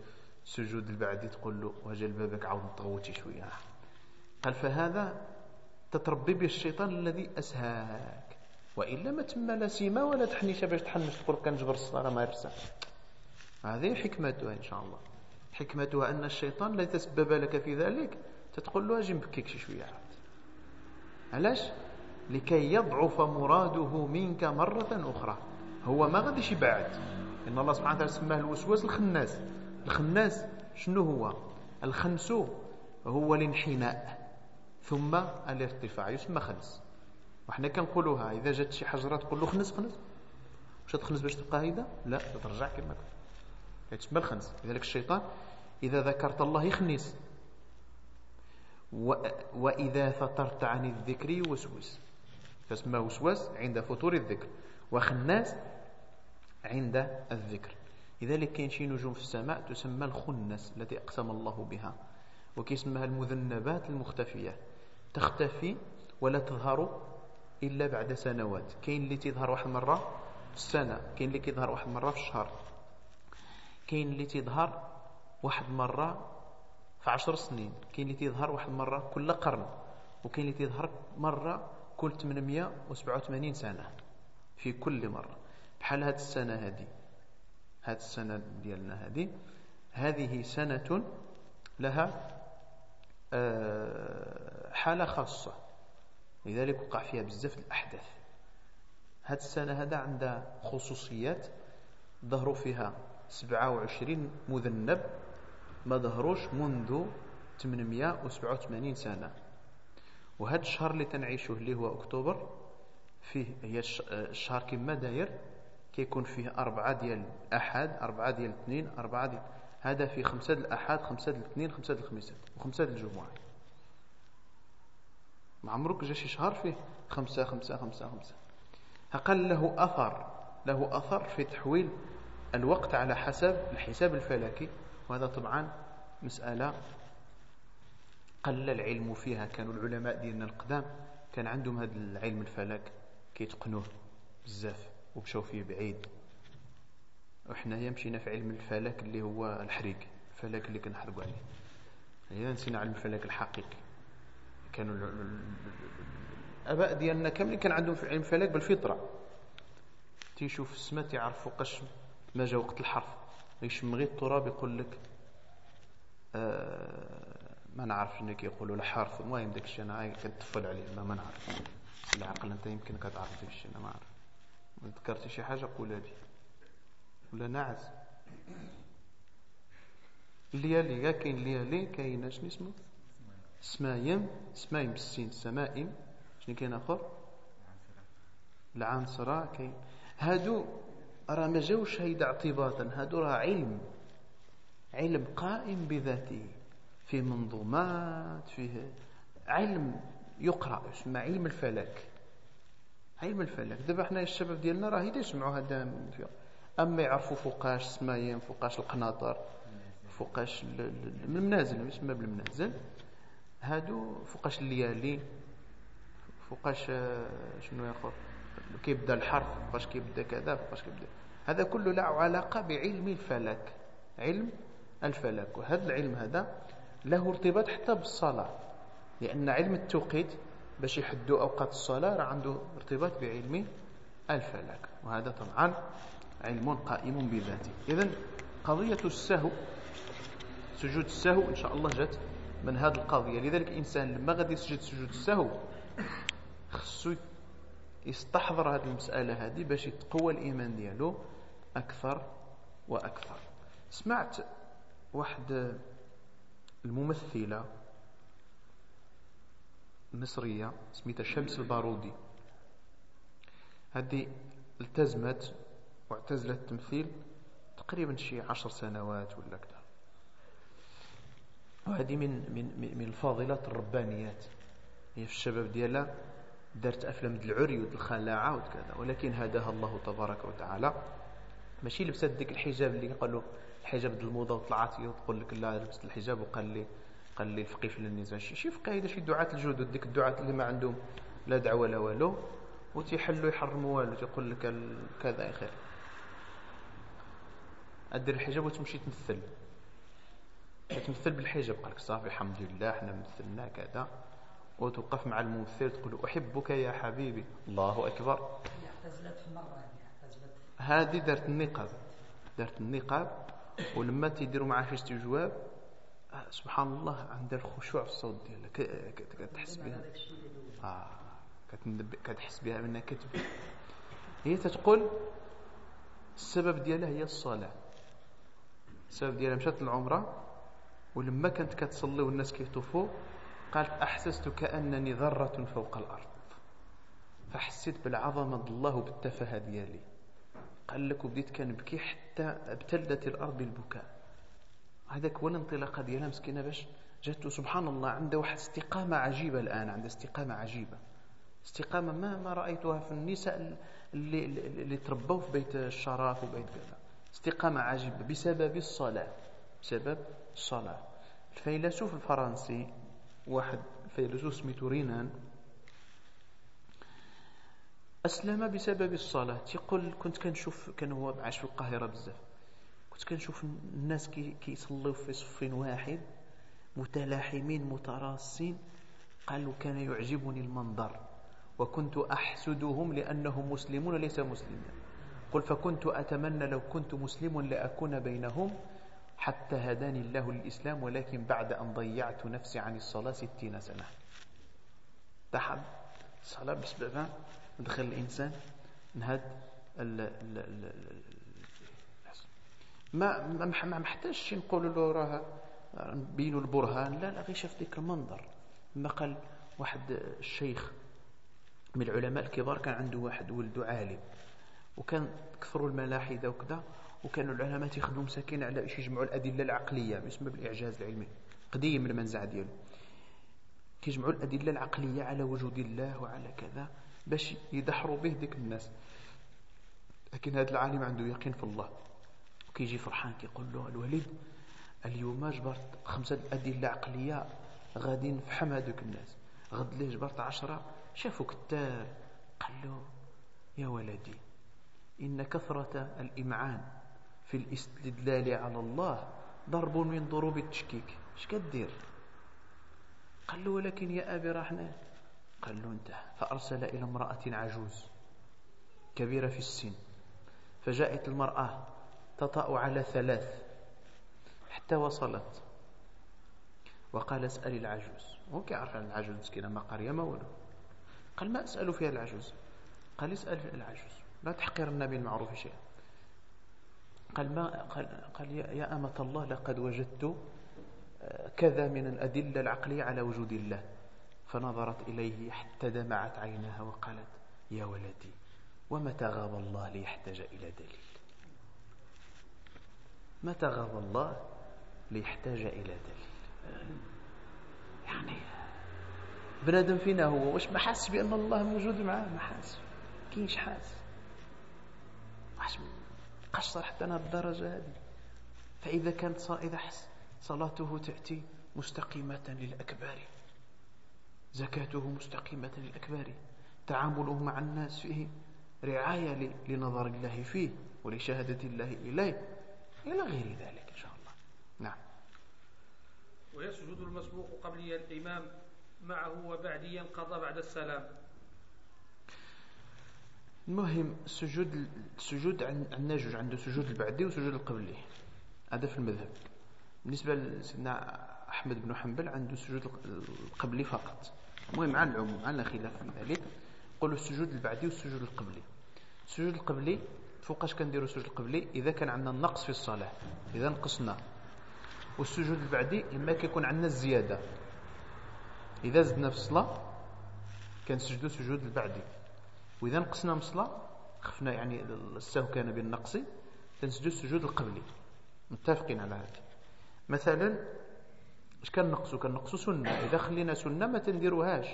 السجود البعدي تقول له وجل بابك عاود طغوتي شوية. قال فهذا تتربي به الشيطان الذي أسهاك. وإلا ما تما لا سيما ولا تحنيشة باش تحنش تقول كنجبر الصلاة ما يرسى هذه حكمتها إن شاء الله. حكمتها أن الشيطان الذي تسبب لك في ذلك تتقول له أجي نبكيك شي شوية عاد. علاش؟ لكي يضعف مراده منك مرة أخرى. هو ما غاديش يبعد. إن الله سبحانه وتعالى سماه الوسواس الخناس. الخناس شنو هو؟ الخنس هو الانحناء ثم الارتفاع يسمى خنس. وحنا كنقولوها إذا جات شي حجرة تقول له خنس خنس. واش تخنس باش تبقى هيدا؟ لا ترجع كما كنت. تسمى الخنس. لذلك الشيطان إذا ذكرت الله يخنس. وإذا فطرت عن الذكر يوسوس. فاسمه وسواس عند فطور الذكر. وخناس عند الذكر. لذلك كاين شي نجوم في السماء تسمى الخنس التي أقسم الله بها وكيسمها المذنبات المختفية. تختفي ولا تظهر إلا بعد سنوات. كاين اللي تظهر واحد مرة في السنة كاين اللي كيظهر واحد مرة في الشهر. كاين اللي تظهر واحد مرة في عشر سنين. كاين اللي تظهر واحد مرة كل قرن. وكاين اللي تظهر مرة كل 887 سنة في كل مرة. بحال هذه السنة هذه هذه السنة ديالنا هذه هذه سنة لها آه، حالة خاصة. لذلك وقع فيها بزاف الأحداث. هذه السنة هذا عندها خصوصيات. ظهروا فيها 27 مذنب. ما ظهروش منذ 887 سنة. وهذا الشهر اللي تنعيشه اللي هو أكتوبر فيه هي الشهر كما داير. كيكون فيه أربعة ديال الأحد أربعة ديال الاثنين أربعة ديال هذا في خمسة الأحد خمسة الاثنين خمسة الخميسات وخمسة الجمعة. ما عمرك جا شي شهر فيه خمسة خمسة خمسة خمسة. قال له أثر له أثر في تحويل الوقت على حسب الحساب الفلكي. وهذا طبعا مسألة قل العلم فيها. كانوا العلماء ديالنا القدام كان عندهم هذا العلم الفلك كيتقنوه بزاف. ومشاو فيه بعيد. وحنايا مشينا في علم الفلك اللي هو الحريق الفلك اللي كنحرقوا عليه. هي نسينا علم الفلك الحقيقي. كانوا الاباء ديالنا كاملين كان عندهم في علم الفلك بالفطرة. تيشوف السماء تيعرف فوقاش ما جا وقت الحرف. يشم غير التراب يقول لك آه ما نعرف شنو كيقولوا الحرف المهم داك الشيء أنا كنتفل عليه ما, ما نعرف. العقل أنت يمكن كتعرف داك الشيء أنا ما عارف. ذكرتي شي حاجة قولها لي. ولا نعس الليالي يا كاين الليالي كاين شنو اسمه؟ سمايم سمايم بالسين سمائم. شنو كاين آخر؟ العنصرة كاين. هادو راه ما جاوش هيدا اعتباطا هادو راه علم. علم قائم بذاته. فيه منظومات فيه علم يقرأ يسمى علم الفلك. علم الفلك دابا حنا الشباب ديالنا راه يدا يسمعوا هذا أما يعرفوا فوقاش السمايم فوقاش القناطر فوقاش المنازل يسمى بالمنازل. هادو فوقاش الليالي فوقاش شنو ياخذ كيبدا الحرف فوقاش كيبدا كذا فوقاش كيبدا. هذا كله له علاقة بعلم الفلك علم الفلك. وهذا العلم هذا له ارتباط حتى بالصلاة لأن علم التوقيت باش يحدوا أوقات الصلاة راه عنده ارتباط بعلم الفلك وهذا طبعا علم قائم بذاته. إذا قضية السهو سجود السهو إن شاء الله جات من هذه القضية. لذلك الإنسان لما غادي يسجد سجود السهو خصو يستحضر هذه المسألة هذه باش يتقوى الإيمان ديالو أكثر وأكثر. سمعت واحد الممثلة مصرية سميتها شمس البارودي. هذه التزمت واعتزلت التمثيل تقريبا شي عشر سنوات ولا كذا وهذه من من من الفاضلات الربانيات. هي في الشباب ديالها دارت أفلام د العري ود الخلاعة وكذا ولكن هداها الله تبارك وتعالى. ماشي لبست ديك الحجاب اللي قالوا الحجاب د الموضة وطلعت هي وتقول لك لا لبست الحجاب وقال لي قال لي الفقيه في النزاع. شي شي فقيه شي دعاة الجدد ديك الدعاة اللي ما عندهم لا دعوة لا والو وتيحلوا يحرموا والو تيقول لك كذا يا خير أدير الحجاب وتمشي تمثل. تمثل بالحجاب. قال لك صافي الحمد لله إحنا مثلنا كذا. وتوقف مع الممثل تقول أحبك يا حبيبي. الله مرة اعتزلت. هذه دارت النقاب. دارت النقاب. ولما تيديروا معها شي استجواب آه، سبحان الله عندها الخشوع في الصوت ديالها كتحس بها. آه كتحس بها انها كتب. هي تتقول السبب ديالها هي الصلاة. السبب ديالها مشات للعمرة ولما كانت كتصلي والناس كيطوفوا قالت أحسست كأنني ذرة فوق الأرض. فحسيت بالعظمة الله وبالتفاهة ديالي. قال لك وبديت كنبكي حتى ابتلت الأرض بالبكاء هذاك هو الانطلاقه ديالها مسكينة باش جات سبحان الله عندها واحد استقامة عجيبة الآن عندها استقامة عجيبة. استقامة ما ما رايتها في النساء اللي اللي تربوا في بيت الشرف وبيت كذا. استقامة عجيبة بسبب الصلاة بسبب الصلاة. الفيلسوف الفرنسي واحد فيلسوف سميتو رينان أسلم بسبب الصلاة. تيقول كنت كنشوف كان هو عاش في القاهرة بزاف. كنت كنشوف الناس كي كيصلوا في صف واحد متلاحمين متراصين قالوا كان يعجبني المنظر وكنت أحسدهم لأنهم مسلمون ليس مسلمين قل فكنت أتمنى لو كنت مسلم لأكون بينهم حتى هداني الله للإسلام ولكن بعد أن ضيعت نفسي عن الصلاة ستين سنة. تحب؟ الصلاة بسببها دخل الإنسان نهد ال ما ما محتاجش نقول له راه نبينوا البرهان. لا لا غير شاف ديك المنظر. ما قال واحد الشيخ من العلماء الكبار كان عنده واحد ولده عالم وكان كثروا الملاحدة وكذا وكانوا العلماء تيخدموا مساكين على باش يجمعوا الأدلة العقلية يسمى بالإعجاز العلمي قديم المنزعه ديالو. كيجمعوا الأدلة العقلية على وجود الله وعلى كذا باش يدحروا به ديك الناس. لكن هذا العالم عنده يقين في الله. وكيجي فرحان كيقول له الوليد اليوم جبرت خمسة أدلة عقلية غادي نفحم هذوك الناس. غد ليه جبرت عشرة؟ شافوا كتار قال له يا ولدي إن كثرة الإمعان في الاستدلال على الله ضرب من ضروب التشكيك. اش كدير قال له ولكن يا أبي رحنا قال له انتهى. فأرسل إلى امرأة عجوز كبيرة في السن. فجاءت المرأة تطأ على ثلاث حتى وصلت. وقال اسأل العجوز. هو كيعرف عن العجوز مسكينة ما قرية ما ولو قال ما أسأل فيها العجوز. قال اسأل العجوز. لا تحقر النبي المعروف شيئا. قال ما قال, قال يا أمة الله لقد وجدت آه، كذا من الأدلة العقلية على وجود الله. فنظرت إليه حتى دمعت عيناها وقالت يا ولدي ومتى غاب الله ليحتاج إلى دليل؟ متى غاب الله ليحتاج إلى دليل؟ يعني بنادم فينا هو واش ما حاس بأن الله موجود معاه؟ ما حاس كيش حاس. واش قصر حتى أنا الدرجة هذه؟ فإذا كانت إذا حس صلاته تأتي مستقيمة للأكبار. زكاته مستقيمة للأكبار. تعامله مع الناس فيه رعاية لنظر الله فيه ولشهادة الله إليه. إلى غير ذلك إن شاء الله. نعم. ويسجد المسبوق قبل الإمام معه وبعدي ينقضى بعد السلام. المهم السجود السجود عندنا جوج عنده سجود البعدي وسجود القبلي. هذا في المذهب. بالنسبة لسيدنا أحمد بن حنبل عنده سجود القبلي فقط. المهم على العموم على خلاف في ذلك قولوا السجود البعدي والسجود القبلي. السجود القبلي فوقاش كنديروا السجود القبلي إذا كان عندنا النقص في الصلاة. إذا نقصنا. والسجود البعدي لما كيكون عندنا الزيادة. إذا زدنا في الصلاة كنسجدوا سجود البعدي. وإذا نقصنا من الصلاة خفنا يعني السهو كان بالنقص تنسجدوا السجود القبلي. متفقين على هذا. مثلا اش كنقصوا كنقصوا سنة. إذا خلينا سنة ما تنديروهاش.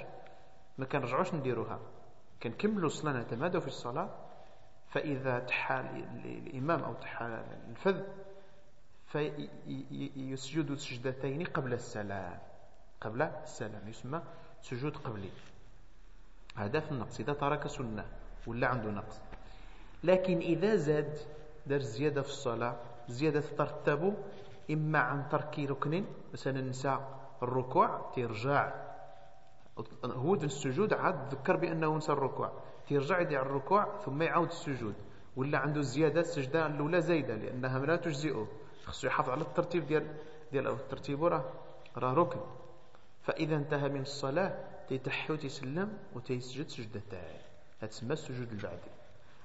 ما كنرجعوش نديروها. كنكملوا الصلاة نتمادوا في الصلاة. فإذا تحال الامام أو تحال الفذ فيسجد سجدتين قبل السلام قبل السلام يسمى سجود قبلي. هذا في النقص إذا ترك سنة ولا عنده نقص. لكن إذا زاد دار زيادة في الصلاة زيادة ترتب إما عن ترك ركن مثلا نسى الركوع تيرجع هو السجود عاد ذكر بأنه نسى الركوع تيرجع يدير الركوع ثم يعاود السجود. ولا عنده زيادة السجدة الأولى زايدة لأنها لا تجزئه. خصو يحافظ على الترتيب ديال ديال الترتيب راه راه ركن. فإذا انتهى من الصلاة تيتحي وتيسلم وتيسجد سجدتين هذا تسمى السجود البعدي.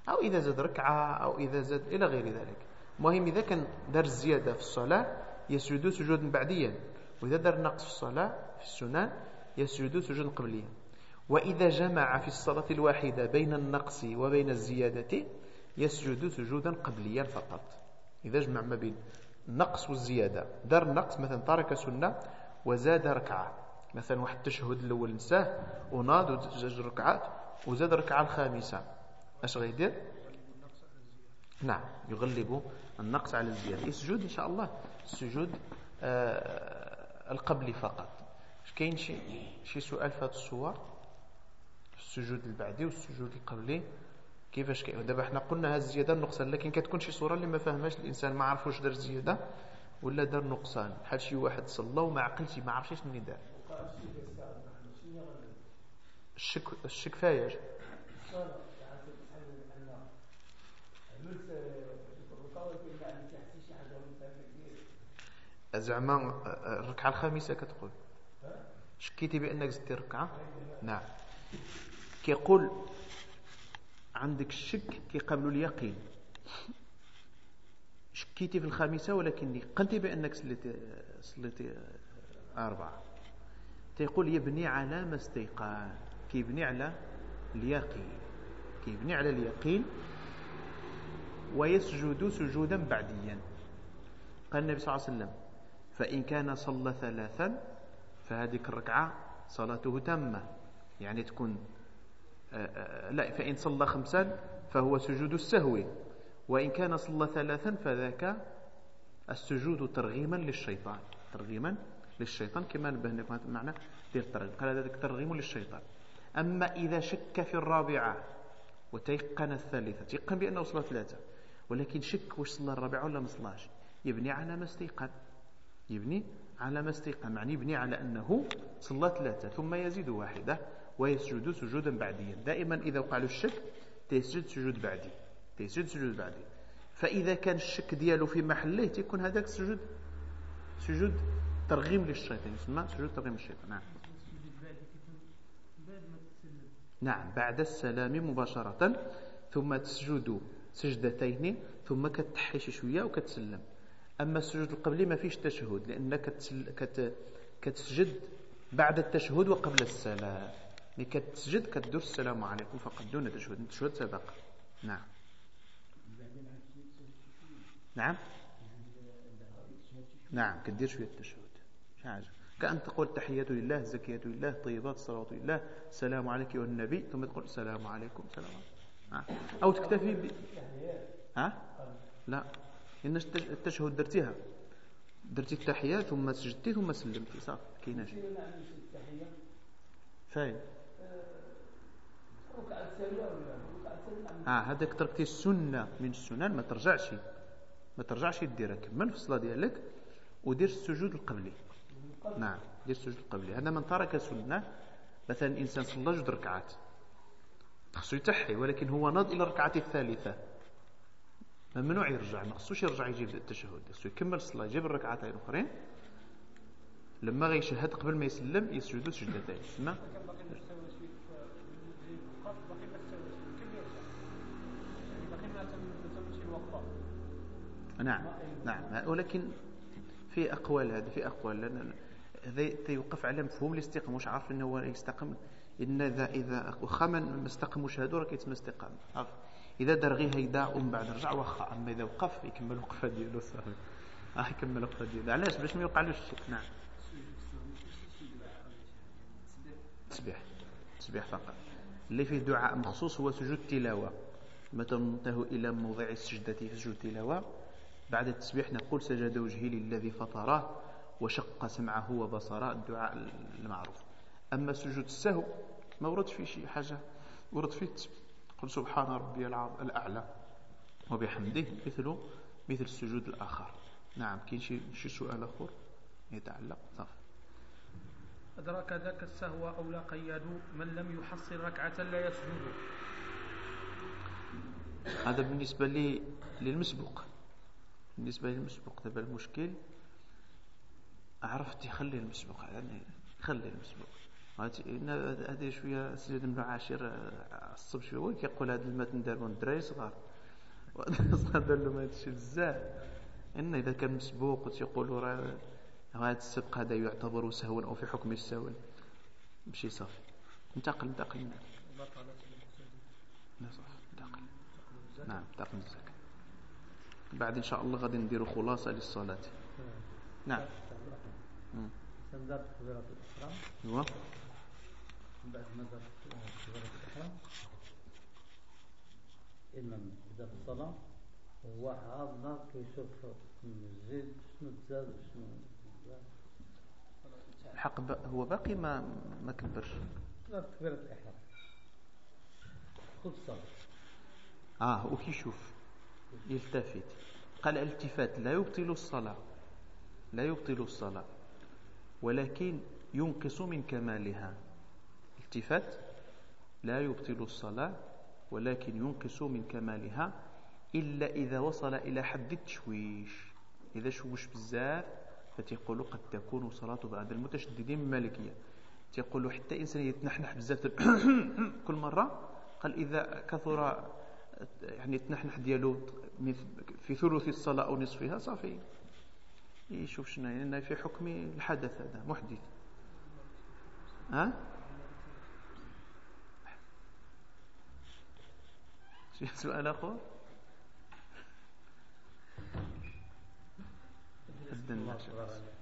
أو إذا زاد ركعة أو إذا زاد إلى غير ذلك. المهم إذا كان دار زيادة في الصلاة يسجد سجودا بعديا. وإذا دار نقص في الصلاة في السنن يسجد سجودا قبليا. وإذا جمع في الصلاة الواحدة بين النقص وبين الزيادة يسجد سجودا قبليا فقط. إذا جمع ما بين النقص والزيادة. دار النقص مثلا ترك سنة وزاد ركعة. مثلا واحد التشهد الأول نساه وناض وزاد ركعات وزاد ركعة الخامسة. أش غيدير؟ نعم يغلب النقص على الزيادة. يسجد إن شاء الله. السجود آه القبلي فقط. كاين شي؟ شي سؤال في هذه الصور؟ السجود البعدي والسجود القبلي. كيفاش كاين دابا حنا قلنا هذه الزيادة النقصان لكن كتكون شي صورة اللي ما فهمهاش الإنسان ما عرفوش دار زيادة ولا دار نقصان. بحال شي واحد صلى وما عقلش ما عرفش شنو دار. الشك الشك فايش زعما الركعة الخامسة كتقول. شكيتي بأنك زدتي ركعة؟ نعم. كيقول عندك الشك كيقابلوا اليقين. شكيتي في الخامسة ولكن يقنتي بأنك صليتي صليتي أربعة. تيقول يبني على ما استيقان كيبني على اليقين كيبني على اليقين ويسجد سجودا بعديا. قال النبي صلى الله عليه وسلم فإن كان صلى ثلاثا فهذه الركعة صلاته تامة يعني تكون لا فإن صلى خمسا فهو سجود السهو وإن كان صلى ثلاثا فذاك السجود ترغيما للشيطان ترغيما للشيطان كما نبهنا في المعنى ديال الترغيم قال ذلك ترغيم للشيطان. أما إذا شك في الرابعة وتيقن الثالثة تيقن بأنه صلى ثلاثة ولكن شك واش صلى الرابعة ولا ما صلاش يبني على ما استيقن يبني على ما استيقن يعني يبني على أنه صلى ثلاثة ثم يزيد واحدة. ويسجد سجودا بعديا. دائما إذا وقع له الشك تيسجد سجود بعدي تيسجد سجود بعدي. فإذا كان الشك دياله في محله تيكون هذاك السجود سجود ترغيم للشيطان. يسمى سجود ترغيم للشيطان. نعم. نعم. بعد السلام مباشرة ثم تسجد سجدتين ثم كتحي شوية وكتسلم. أما السجود القبلي ما فيش تشهد لأنك كت... كتسجد بعد التشهد وقبل السلام. ملي كتسجد كدير السلام عليكم فقط دون تشهد التشهد سبق نعم. نعم؟ نعم كدير شوية التشهد حاجة. كأن تقول تحيات لله زكية لله طيبات صلاة لله السلام عليك والنبي ثم تقول السلام عليكم سلام عليكم. أو تكتفي ب... ها؟ لا. إن التشهد درتيها. درتي التحية ثم سجدتي ثم سلمتي. صافي كايناش فاهم. آه هذاك تركتي السنة من السنن ما ترجعش. ما ترجعش ديرها كمل في الصلاة ديالك ودير السجود القبلي. نعم دير السجود القبلي. هذا من ترك سنة. مثلا إنسان صلى جوج ركعات. خصو يتحي ولكن هو ناض إلى الركعة الثالثة. ممنوع يرجع ما خصوش يرجع يجيب التشهد. خصو يكمل الصلاة يجيب الركعتين الاخرين لما غيشهد قبل ما يسلم يسجد سجدتين تسمى؟ نعم نعم. ولكن في أقوال هذا في أقوال لأن هذا يوقف على مفهوم الاستقامة. مش عارف أنه هو يستقم؟ إن إذا إذا واخا ما استقموش هادو راه كيتسمى استقامة. إذا دار غير هيدا ومن بعد رجع واخا. أما إذا وقف يكمل الوقفة ديالو صافي آه يكمل الوقفة ديالو. علاش؟ باش ما يوقعلوش الشك نعم. تسبيح تسبيح فقط. اللي فيه دعاء مخصوص هو سجود التلاوة. متى ننتهي إلى موضع السجدة في سجود التلاوة. بعد التسبيح نقول سجد وجهي للذي فطره وشق سمعه وبصره الدعاء المعروف. أما سجود السهو ما ورد فيه شيء حاجة ورد فيه قل سبحان ربي الأعلى. وبحمده مثل مثل السجود الآخر. نعم كاين شي شي سؤال أخر؟ يتعلق. صافي. أدرك ذاك السهو أو لا قياد؟ من لم يحصل ركعة لا يسجد. هذا بالنسبة لي للمسبوق بالنسبة للمسبوق دابا المشكل عرفت يخلي المسبوق يعني خلي المسبوق هذه شوية سيد بن عاشر عصب شوية وين كيقول هذا المتن دار من الدراري صغار صغار دار لهم هذا الشيء بزاف. إن إذا كان مسبوق وتيقولوا راه هذا السبق هذا يعتبر سهوا أو في حكم السهو مشي صافي. انتقل انتقل. من انتقل. نعم انتقل. الزكاة بعد إن شاء الله غادي نديروا خلاصة للصلاة. نعم. سندات كبيرة الإحرام ايوا بعد ما دار كبيرة الإحرام الإمام بدا في الصلاة هو عاضنا كيشوف المسجد شنو تزاد وشنو زاد الحق هو باقي ما ما كبرش دار كبيرة الإحرام. خذ الصلاة آه وكيشوف يلتفت. قال الالتفات لا يبطل الصلاة. لا يبطل الصلاة. ولكن ينقص من كمالها. التفات لا يبطل الصلاة ولكن ينقص من كمالها إلا إذا وصل إلى حد التشويش. إذا شوش بزاف فتيقولوا قد تكون صلاة بعد المتشددين من المالكية تيقولوا حتى إنسان يتنحنح بزاف. كل مرة قال إذا كثر يعني التنحنح ديالو في ثلث الصلاة أو نصفها صافي. يشوف شنو يعني في حكم الحدث هذا محدث. ها؟ شي سؤال آخر؟ أكبر عليك.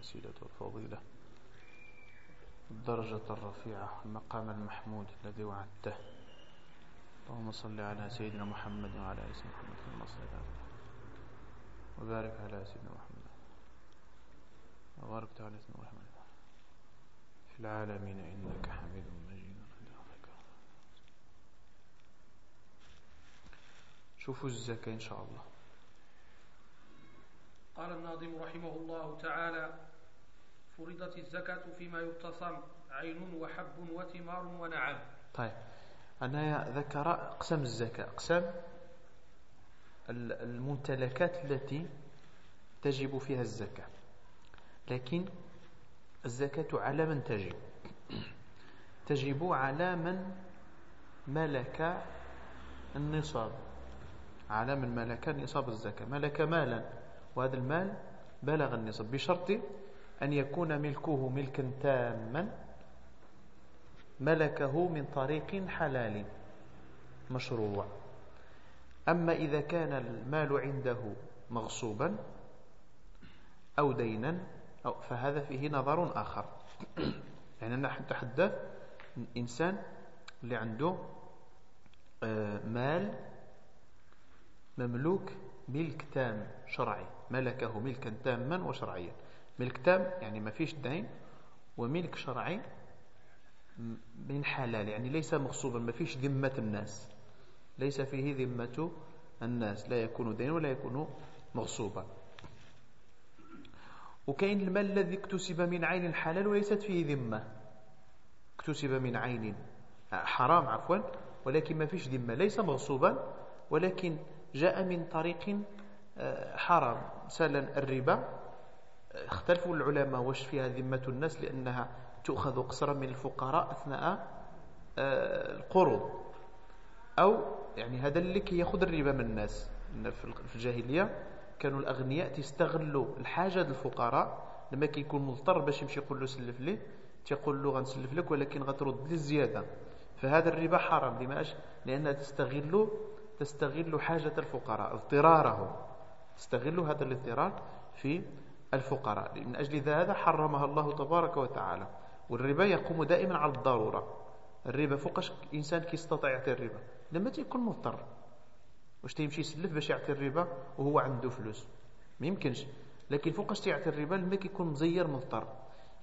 الوسيلة والفضيلة الدرجة الرفيعة المقام المحمود الذي وعدته. اللهم صل على سيدنا محمد وعلى آل سيدنا محمد كما صليت وبارك على سيدنا محمد. وبارك على سيدنا محمد. في العالمين إنك حميد مجيد. شوفوا الزكاة إن شاء الله. قال الناظم رحمه الله تعالى فرضت الزكاة فيما يقتصم عين وحب وثمار ونعم. طيب. أنا ذكر أقسام الزكاة. أقسام ال- الممتلكات التي تجب فيها الزكاة. لكن الزكاة على من تجب؟ تجب على من ملك النصاب. على من ملك نصاب الزكاة. ملك مالا. وهذا المال بلغ النصاب. بشرط أن يكون ملكه ملكا تاما ملكه من طريق حلال مشروع. أما إذا كان المال عنده مغصوبا أو دينا أو فهذا فيه نظر آخر. يعني نحن نتحدث إنسان اللي عنده آه، مال مملوك ملك تام شرعي ملكه ملكا تاما وشرعيا. ملك تام يعني ما فيش دين وملك شرعي من حلال يعني ليس مغصوبا ما فيش ذمة الناس. ليس فيه ذمة الناس لا يكون دين ولا يكون مغصوبا. وكاين المال الذي اكتسب من عين حلال وليست فيه ذمة. اكتسب من عين حرام عفوا ولكن ما فيش ذمة. ليس مغصوبا ولكن جاء من طريق آه، حرام. مثلا الربا. اختلفوا العلماء واش فيها ذمة الناس لأنها تؤخذ قصرا من الفقراء أثناء آه، القروض. أو يعني هذا اللي كي ياخذ الربا من الناس. في الجاهلية كانوا الأغنياء تستغلوا الحاجة الفقراء لما كيكون مضطر باش يمشي يقول له سلف لي تيقول له غنسلف لك ولكن غترد لي الزيادة فهذا الربا حرام. لماش؟ لأنها تستغل تستغل حاجة الفقراء اضطرارهم. تستغل هذا الاضطرار في الفقراء. من أجل هذا حرمها الله تبارك وتعالى. والربا يقوم دائما على الضرورة. الربا فوقاش إنسان كيستطيع يعطي الربا. لما تيكون مضطر. واش تيمشي يسلف باش يعطي الربا وهو عنده فلوس؟ ما يمكنش. لكن فوقاش تيعطي الربا لما كيكون مزير مضطر.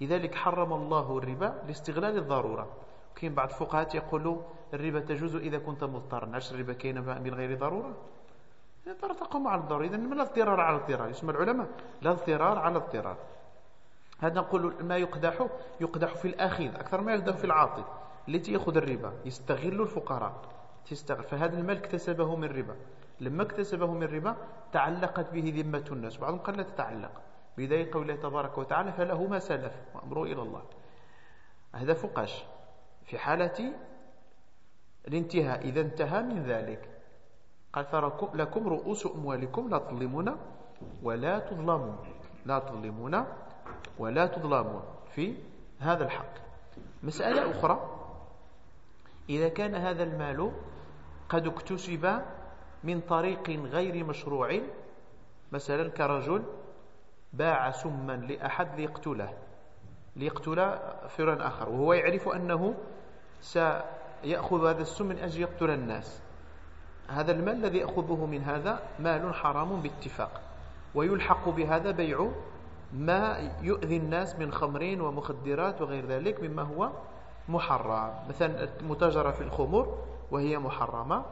لذلك حرم الله الربا لاستغلال الضرورة. كاين بعض الفقهاء يقولوا الربا تجوز إذا كنت مضطرا. علاش الربا كاينة من غير ضرورة؟ ترى تقوم على الضرورة إذا لا اضطرار على اضطرار يسمى العلماء لا اضطرار على اضطرار هذا نقول ما يقدح يقدح في الأخذ أكثر ما يقدح في العاطي التي يأخذ الربا يستغل الفقراء. تستغل فهذا المال اكتسبه من ربا. لما اكتسبه من ربا تعلقت به ذمة الناس. بعضهم قال لا تتعلق. بداية قوله تبارك وتعالى فله ما سلف وأمره إلى الله. هذا فقاش. في حالة الانتهاء. إذا انتهى من ذلك. قال لكم رؤوس أموالكم لا تظلمون ولا تظلمون. لا تظلمون ولا تظلمون. في هذا الحق. مسألة أخرى. إذا كان هذا المال قد اكتسب من طريق غير مشروع مثلا كرجل باع سما لأحد ليقتله ليقتل فرا آخر وهو يعرف أنه سيأخذ هذا السم من أجل يقتل الناس. هذا المال الذي يأخذه من هذا مال حرام باتفاق. ويلحق بهذا بيع ما يؤذي الناس من خمر ومخدرات وغير ذلك مما هو محرم. مثلا المتاجرة في الخمور وهي محرمة.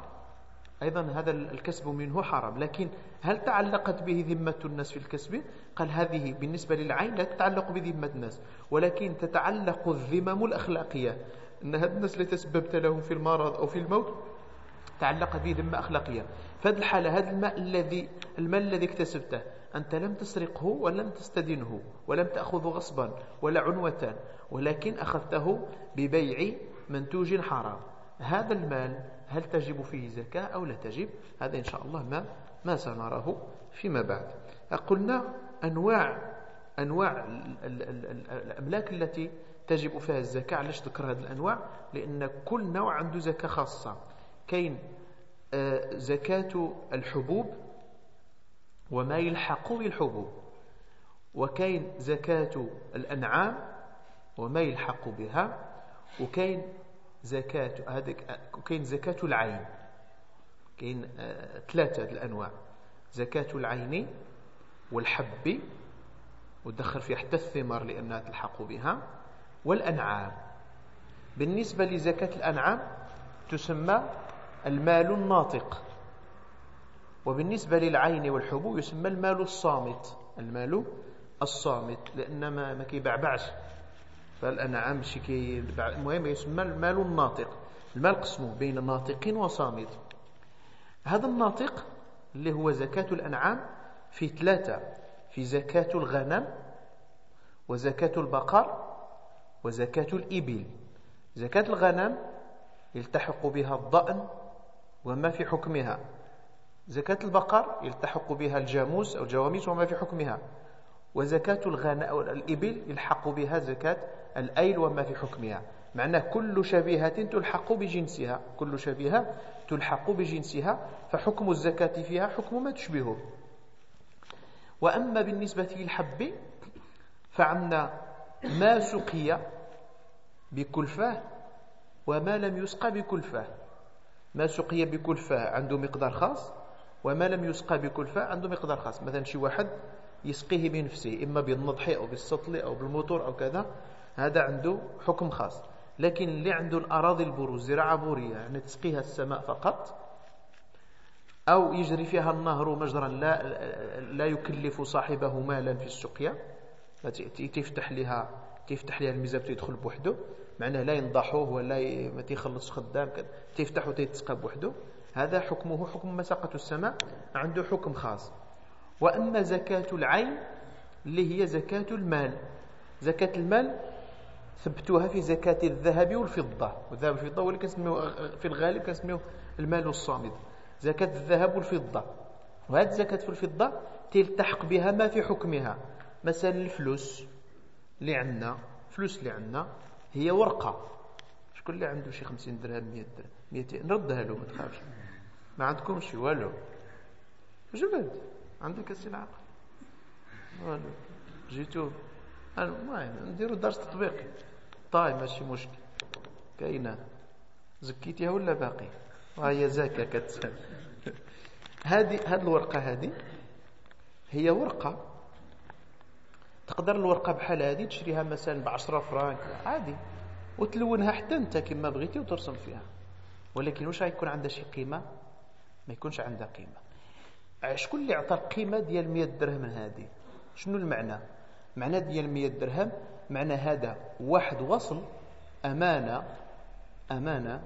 أيضا هذا الكسب منه حرام. لكن هل تعلقت به ذمة الناس في الكسب؟ قال هذه بالنسبة للعين لا تتعلق بذمة الناس. ولكن تتعلق الذمم الأخلاقية. أن هذا الناس اللي تسببت لهم في المرض أو في الموت تعلقت به ذمة أخلاقية فهذه الحالة هذا الماء الذي المال الذي اكتسبته. أنت لم تسرقه ولم تستدنه ولم تأخذه غصبا ولا عنوة ولكن أخذته ببيع منتوج حرام. هذا المال هل تجب فيه زكاة أو لا تجب؟ هذا إن شاء الله ما ما سنراه فيما بعد. قلنا أنواع أنواع الأملاك التي تجب فيها الزكاة. علاش ذكر هذه الأنواع؟ لأن كل نوع عنده زكاة خاصة. كاين آه، زكاة الحبوب وما يلحق بالحبوب وكاين زكاة الأنعام وما يلحق بها وكاين زكاة هذاك كاين زكاة العين كاين آه، ثلاثة الأنواع زكاة العين والحب ودخل في حتى الثمار لأنها تلحق بها والأنعام. بالنسبة لزكاة الأنعام تسمى المال الناطق. وبالنسبة للعين والحبوب يسمى المال الصامت. المال الصامت لأن ما, ما كيبعبعش. فالأنعام شي كي المهم يسمى المال الناطق. المال قسمه بين ناطق وصامت. هذا الناطق اللي هو زكاة الأنعام في ثلاثة. في زكاة الغنم وزكاة البقر وزكاة الإبل. زكاة الغنم يلتحق بها الضأن وما في حكمها. زكاة البقر يلتحق بها الجاموس أو الجواميس وما في حكمها. وزكاة الغنم أو الإبل يلحق بها زكاة الأيل وما في حكمها. معناه كل شبيهة تلحق بجنسها. كل شبيهة تلحق بجنسها. فحكم الزكاة فيها حكم ما تشبهه. وأما بالنسبة للحب فعندنا ما سقي بكلفة وما لم يسقى بكلفة. ما سقي بكلفة عنده مقدار خاص وما لم يسقى بكلفة عنده مقدار خاص. مثلا شي واحد يسقيه بنفسه إما بالنضحي أو بالسطل أو بالموتور أو كذا هذا عنده حكم خاص. لكن اللي عنده الأراضي البروز زراعة بورية يعني تسقيها السماء فقط أو يجري فيها النهر مجرا لا, لا يكلف صاحبه مالا في السقيا تفتح لها تفتح لها الميزاب تيدخل بوحده. معناه لا ينضحوه ولا ما تيخلص خدام تفتح وتيتسقى بوحده هذا حكمه حكم مساقة السماء عنده حكم خاص. وأما زكاة العين اللي هي زكاة المال. زكاة المال ثبتوها في زكاة الذهب والفضة. والذهب والفضة هو اللي كنسميوه في الغالب كنسميوه المال الصامد. زكاة الذهب والفضة. وهذه الزكاة في الفضة تلتحق بها ما في حكمها. مثلا الفلوس. اللي عندنا فلوس اللي عندنا. هي ورقة. شكون اللي عنده شي 50 درهم 100 درهم 200 نردها له ما تخافش. ما عندكمش والو. جبد عندك السلعة والو. جيتو. المهم نديرو درس تطبيقي. طيب ماشي مشكل. كاينة. زكيتيها ولا باقي وهي زكاة كتسأل. هذه هذه الورقة هذه هي ورقة تقدر الورقة بحال هذه تشريها مثلا ب 10 فرانك عادي. وتلونها حتى أنت كما بغيتي وترسم فيها. ولكن واش غيكون عندها شي قيمة؟ ما يكونش عندها قيمة. شكون اللي عطى القيمة ديال 100 درهم هذه شنو المعنى؟ معنى ديال 100 درهم معنى هذا واحد وصل أمانة أمانة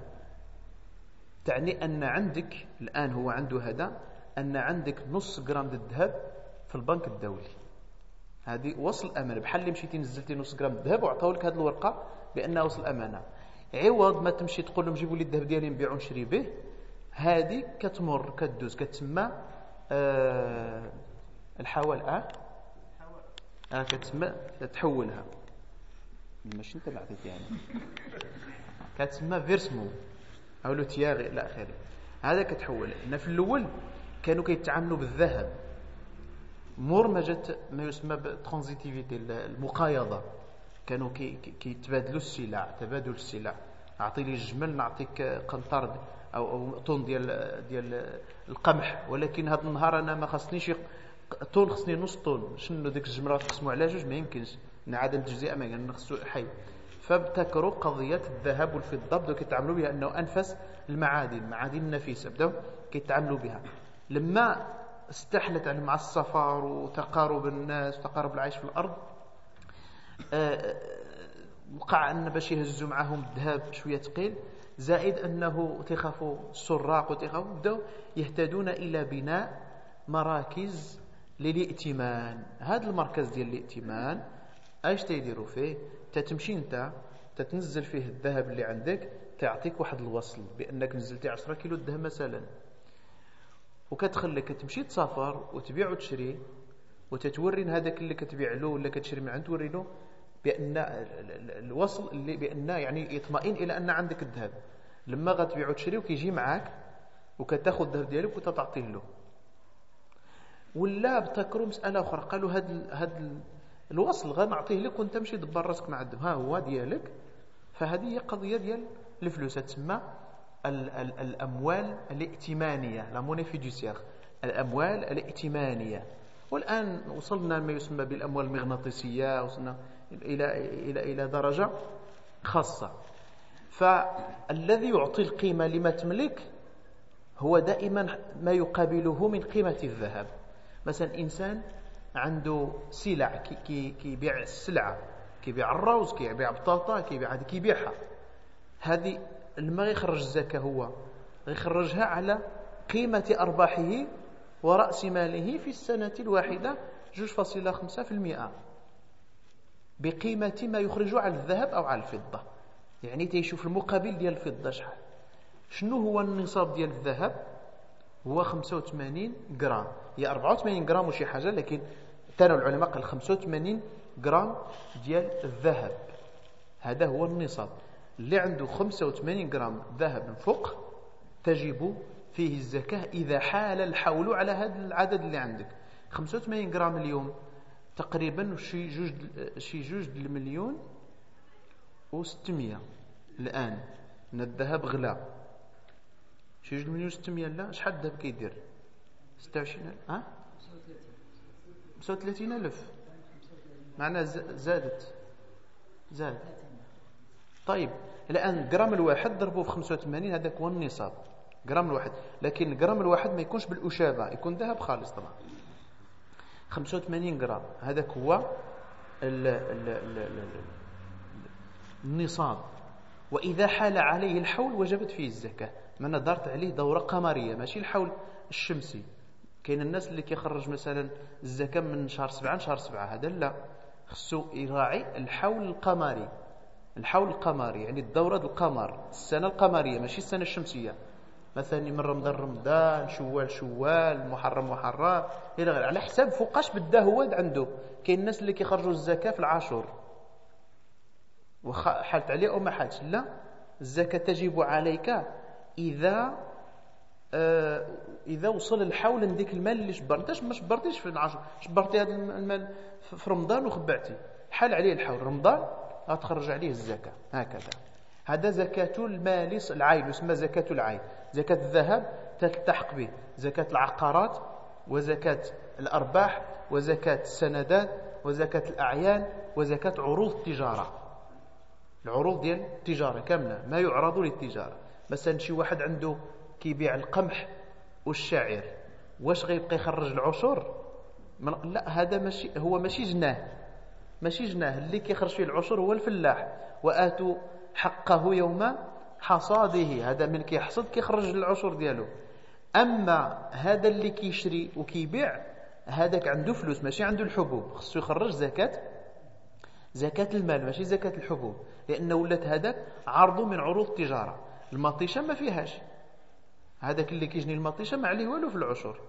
تعني أن عندك الآن هو عنده هذا أن عندك نص جرام الذهب في البنك الدولي. هذه وصل أمانة بحال اللي مشيتي نزلتي نص جرام الذهب وعطاو لك هذه الورقة بأنها وصل أمانة عوض ما تمشي تقول لهم جيبوا لي الذهب ديالي نبيعو نشري به. هذه كتمر كدوز. كتسمى آه الحوال آه آه كتسمى تحولها. ماشي انت اللي عطيتي يعني. كتسمى فيرسمو. أو لو تياغي إلى اخره هذا كتحول. هنا في الأول كانوا كيتعاملوا بالذهب. مور ما يسمى بال transitivity المقايضة. كانوا كيتبادلوا السلع تبادل السلع. اعطي لي الجمل نعطيك قنطار أو أو طن ديال ديال القمح. ولكن هذا النهار أنا ما خاصنيش طن خصني نص طن. شنو ديك الجمرة تقسموا على جوج؟ ما يمكنش. عدد التجزئه ما نخصو حي. فابتكروا قضية الذهب والفضة. بداو كيتعاملوا بها أنه انفس المعادن المعادن النفيسه بداو كيتعاملوا بها. لما استحلت يعني مع السفر وتقارب الناس وتقارب العيش في الأرض. آه، وقع أن باش يهزوا معهم الذهب شوية ثقيل. زائد أنه تخافوا السراق وتخافوا بداو يهتدون إلى بناء مراكز للائتمان. هذا المركز ديال الائتمان أيش تيديروا فيه؟ تتمشي أنت تتنزل فيه الذهب اللي عندك تعطيك واحد الوصل بأنك نزلتي 10 كيلو الذهب مثلا. وكتخليك تمشي تسافر وتبيع وتشري وتتوري هذاك اللي كتبيع له ولا كتشري من عنده توري له بأن الوصل اللي بأن يعني يطمئن إلى أن عندك الذهب. لما غتبيع وتشري وكيجي معاك وكتاخذ الذهب ديالك وتعطيه له. ولا ابتكروا مسألة أخرى. قالوا هاد هاد الوصل غنعطيه لك وانت مشي دبر راسك مع ها هو ديالك. فهذه هي قضية ديال الفلوس. تسمى ال ال الأموال الائتمانية. لا موني فيدوسيير الأموال الائتمانية. والآن وصلنا ما يسمى بالأموال المغناطيسية وصلنا إلى إلى إلى درجة خاصة. فالذي يعطي القيمة لما تملك هو دائما ما يقابله من قيمة الذهب. مثلا إنسان عنده سلع كي كيبيع السلعة كيبيع الروز كيبيع بطاطا كيبيع هذه كيبيعها. هذه لما يخرج الزكاة هو. يخرجها على قيمة أرباحه ورأس ماله في السنة الواحدة 2.5% بقيمة ما يخرج على الذهب أو على الفضة. يعني تيشوف المقابل ديال الفضة شحال. شنو هو النصاب ديال الذهب؟ هو 85 غرام. هي 84 غرام وشي حاجة لكن تانو العلماء قال 85 غرام ديال الذهب. هذا هو النصاب. اللي عنده 85 غرام ذهب من فوق تجب فيه الزكاة إذا حال الحول على هذا العدد اللي عندك. 85 غرام اليوم تقريبا شي جوج شي جوج المليون و600 الآن من الذهب غلا شي جوج المليون و600 لا شحال الذهب كيدير؟ 26000 ها؟ 35000 معناه زادت. زاد طيب الآن جرام الواحد ضربوه في 85 هذاك هو النصاب. جرام الواحد. لكن الجرام الواحد ما يكونش بالأشابة يكون ذهب خالص طبعا. 85 جرام هذاك هو ال ال ال ال النصاب. وإذا حال عليه الحول وجبت فيه الزكاة. من دارت عليه دورة قمرية ماشي الحول الشمسي. كاين الناس اللي كيخرج مثلا الزكاة من شهر سبعة لشهر سبعة هذا لا. خصو يراعي الحول القمري. الحول القمري يعني الدورة القمر السنة القمرية ماشي السنة الشمسية. مثلا من رمضان رمضان شوال شوال محرم محرم إلى غير على حساب فوقاش بدا هو عنده. كاين الناس اللي كيخرجوا الزكاة في العاشور. وخا حالت عليه أو ما حالتش؟ لا. الزكاة تجب عليك إذا آه إذا وصل الحول لديك المال اللي شبرت انت ما شبرتيش في العاشور. شبرتي هذا المال في رمضان وخبعتي. حال عليه الحول. رمضان غتخرج عليه الزكاة. هكذا. هذا زكاة المال العين يسمى زكاة العين. زكاة الذهب تلتحق به. زكاة العقارات وزكاة الأرباح وزكاة السندات وزكاة الأعيان وزكاة عروض التجارة. العروض ديال التجارة كاملة ما يعرض للتجارة. مثلا شي واحد عنده كيبيع القمح والشعير. واش غيبقى يخرج العشر لا هذا ماشي هو ماشي جناه. ماشي جناه اللي كيخرج فيه العشر هو الفلاح. وآتوا حقه يوم حصاده هذا من كيحصد كيخرج العشر ديالو. أما هذا اللي كيشري وكيبيع هذاك عنده فلوس ماشي عنده الحبوب. خصو يخرج زكاة زكاة المال ماشي زكاة الحبوب. لأن ولات هذاك عرض من عروض التجارة. المطيشة ما فيهاش. هذاك اللي كيجني المطيشة ما عليه والو في العشر.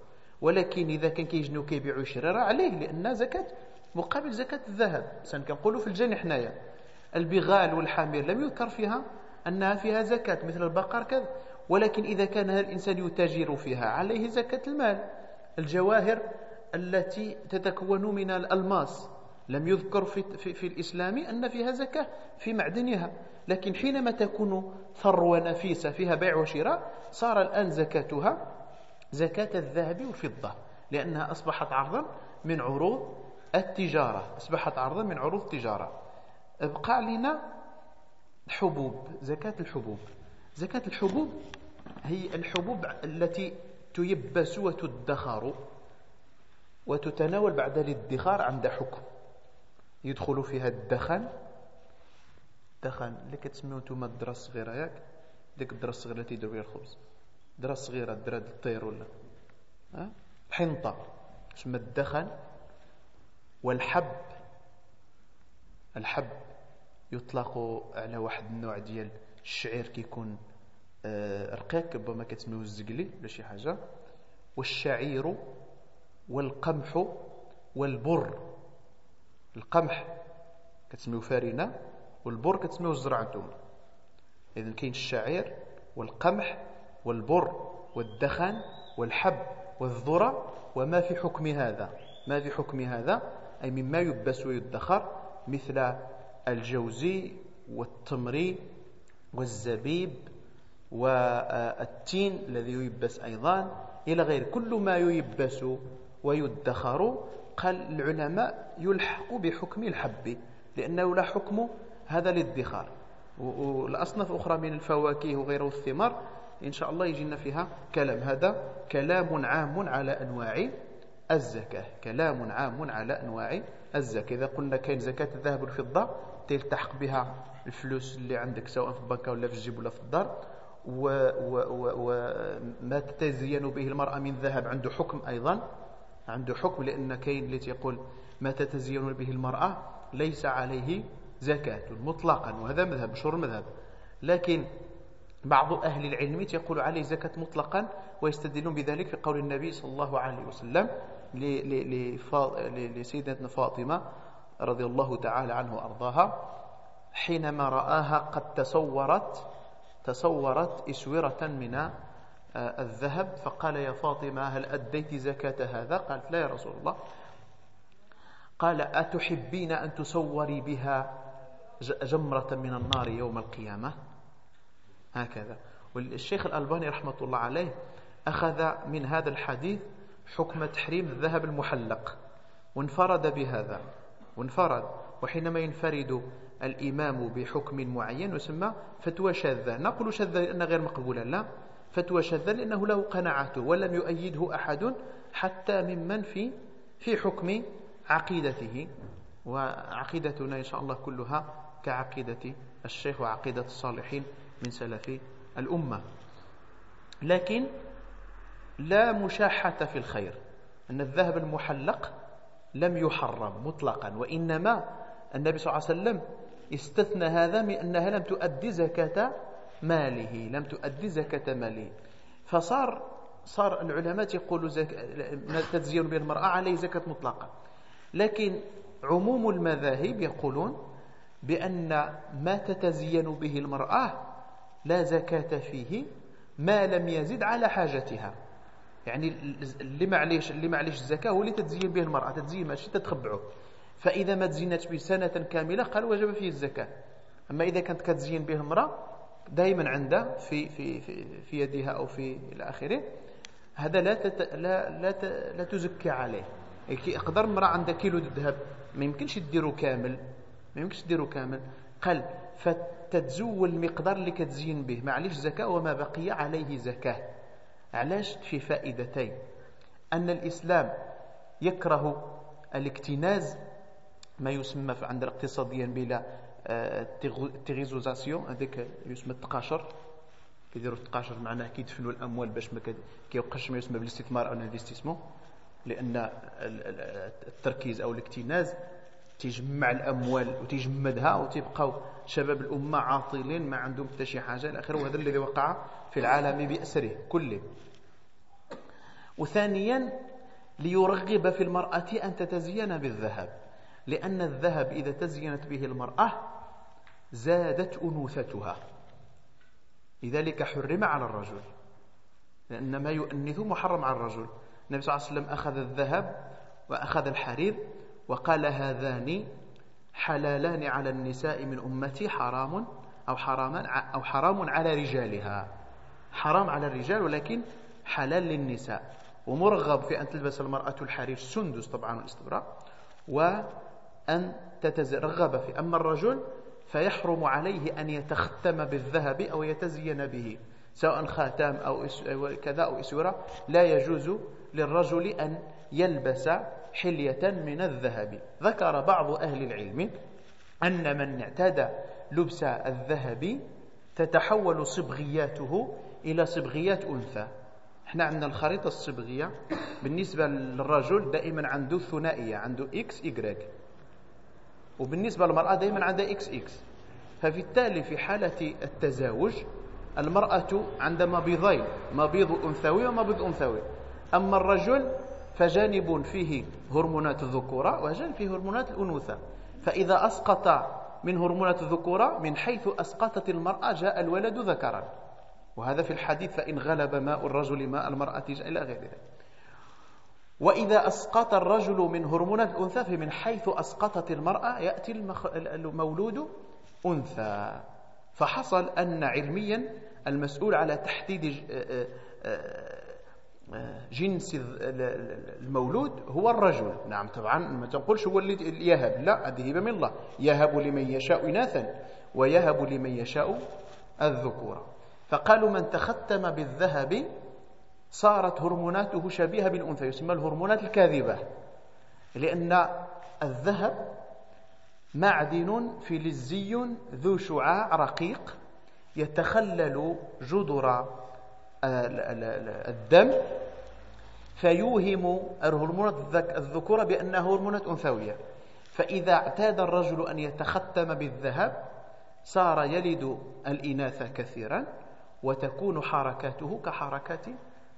ولكن إذا كان كيجني وكيبيع ويشري راه عليه لأن زكاة مقابل زكاة الذهب. سن كنقولوا في الجني حنايا. البغال والحمير لم يذكر فيها أنها فيها زكاة مثل البقر كذا. ولكن إذا كان هذا الإنسان يتاجر فيها عليه زكاة المال. الجواهر التي تتكون من الألماس. لم يذكر في, في, في الإسلام أن فيها زكاة في معدنها. لكن حينما تكون ثروة نفيسة فيها بيع وشراء صار الآن زكاتها زكاة الذهب والفضة لأنها أصبحت عرضا من عروض التجارة أصبحت عرضا من عروض التجارة. بقى لنا الحبوب زكاة الحبوب. زكاة الحبوب هي الحبوب التي تيبس وتدخر وتتناول بعد الادخار عند حكم. يدخل فيها الدخن. الدخن اللي كتسميو نتوما الدرا الصغيرة ياك؟ ديك الدرا الصغيرة اللي تيديروا بها الخبز. الدرا الصغيرة الدرا الطير ولا؟ ها؟ حنطة تسمى الدخن. والحب الحب يطلق على واحد النوع ديال الشعير كيكون آه، رقيق ربما كتسميوه الزقلي ولا شي حاجة. والشعير والقمح والبر. القمح كتسميوه فارنه والبر كتسميوه الزرع نتوما. اذا كاين الشعير والقمح والبر والدخن والحب والذرة. وما في حكم هذا؟ ما في حكم هذا؟ أي مما يبس ويدخر مثل الجوزي والتمر والزبيب والتين الذي ييبس أيضا إلى غير كل ما ييبس ويدخر. قال العلماء يلحق بحكم الحب لأنه لا حكم هذا الادخار. والأصناف أخرى من الفواكه وغيره الثمار إن شاء الله يجينا فيها كلام. هذا كلام عام على أنواع الزكاة. كلام عام على أنواع الزكاة. إذا قلنا كاين زكاة الذهب والفضة تلتحق بها الفلوس اللي عندك سواء في البنكة ولا في الجيب ولا في الدار. وما تتزين به المرأة من ذهب. عنده حكم أيضا. عنده حكم لأن كاين اللي تيقول ما تتزين به المرأة ليس عليه زكاة مطلقا وهذا مذهب مشهور المذهب لكن بعض أهل العلم يقول عليه زكاة مطلقا ويستدلون بذلك في قول النبي صلى الله عليه وسلم لسيدتنا فاطمة رضي الله تعالى عنه وأرضاها حينما رآها قد تصورت تصورت إسورة من آه، الذهب فقال يا فاطمة هل أديت زكاة هذا؟ قالت لا يا رسول الله. قال أتحبين أن تصوري بها جمرة من النار يوم القيامة؟ هكذا. والشيخ الألباني رحمة الله عليه أخذ من هذا الحديث حكم تحريم الذهب المحلق. وانفرد بهذا. وانفرد. وحينما ينفرد الإمام بحكم معين يسمى فتوى شاذة. نقول شاذة لأنها غير مقبولة. لا. فتوى شاذة لأنه له قناعته ولم يؤيده أحد حتى ممن في في حكم عقيدته. وعقيدتنا إن شاء الله كلها كعقيدة الشيخ وعقيدة الصالحين من سلف الأمة. لكن لا مشاحة في الخير أن الذهب المحلق لم يحرم مطلقا وإنما النبي صلى الله عليه وسلم استثنى هذا من أنها لم تؤدي زكاة ماله لم تؤدي زكاة ماله. فصار صار العلماء يقولوا زك... تزين به المرأة عليه زكاة مطلقة. لكن عموم المذاهب يقولون بأن ما تتزين به المرأة لا زكاة فيه ما لم يزد على حاجتها. يعني اللي معليش اللي معليش الزكاة هو اللي تتزين به المرأة تتزين ماشي تتخبعه. فإذا ما تزينت به سنة كاملة قال وجب فيه الزكاة. أما إذا كانت كتزين به المرأة دائما عندها في في في, في يدها أو في إلى آخره هذا لا تت لا لا, ت... لا تزكي عليه. كي يقدر امرأة عندها كيلو ذهب ما يمكنش تديرو كامل. ما يمكنش تديرو كامل. قال فتتزول المقدار اللي كتزين به. معليش زكاة وما بقي عليه زكاة. علاش في فائدتين؟ أن الإسلام يكره الاكتناز ما يسمى عند الاقتصاديين بلا تيغيزوزاسيون هذاك يسمى التقاشر. كيديروا التقاشر معناه كيدفنوا الأموال باش ما كيوقعش ما يسمى بالاستثمار أو ال investissement. لأن التركيز أو الاكتناز تيجمع الأموال وتيجمدها وتيبقاو شباب الأمة عاطلين ما عندهم حتى شي حاجة إلى آخره. وهذا الذي وقع في العالم بأسره كله. وثانيا ليرغب في المرأة أن تتزين بالذهب لأن الذهب إذا تزينت به المرأة زادت أنوثتها. لذلك حرم على الرجل لأن ما يؤنث محرم على الرجل. النبي صلى الله عليه وسلم أخذ الذهب وأخذ الحرير وقال هذان حلالان على النساء من أمتي حرام أو حراما أو حرام على رجالها. حرام على الرجال ولكن حلال للنساء. ومرغب في أن تلبس المرأة الحرير السندس طبعا والاستبراء وأن تترغب في أما الرجل فيحرم عليه أن يتختم بالذهب أو يتزين به سواء خاتم أو كذا أو إسورة. لا يجوز للرجل أن يلبس حلية من الذهب. ذكر بعض أهل العلم أن من اعتاد لبس الذهب تتحول صبغياته إلى صبغيات أنثى. إحنا عندنا الخريطة الصبغية. بالنسبة للرجل دائما عنده ثنائية عنده X Y وبالنسبة للمرأة دائما عندها إكس إكس ففي التالي في حالة التزاوج المرأة عندها مبيضين مبيض أنثوي ومبيض أنثوي. أما الرجل فجانب فيه هرمونات الذكورة وجانب فيه هرمونات الأنوثة. فإذا أسقط من هرمونات الذكورة من حيث أسقطت المرأة جاء الولد ذكرا. وهذا في الحديث فإن غلب ماء الرجل ماء المرأة إلى غير ذلك. وإذا أسقط الرجل من هرمونات الأنثى فمن حيث أسقطت المرأة يأتي المولود أنثى. فحصل أن علميا المسؤول على تحديد جنس المولود هو الرجل. نعم طبعا ما تنقولش هو اللي يهب. لا هذه هبه من الله. يهب لمن يشاء إناثا ويهب لمن يشاء الذكورة. فقالوا من تختم بالذهب صارت هرموناته شبيهة بالأنثى يسمى الهرمونات الكاذبة لأن الذهب معدن فلزي ذو شعاع رقيق يتخلل جدر الدم فيوهم هرمونات الذكورة بأنها هرمونات أنثوية. فإذا اعتاد الرجل أن يتختم بالذهب صار يلد الإناث كثيرا وتكون حركاته كحركات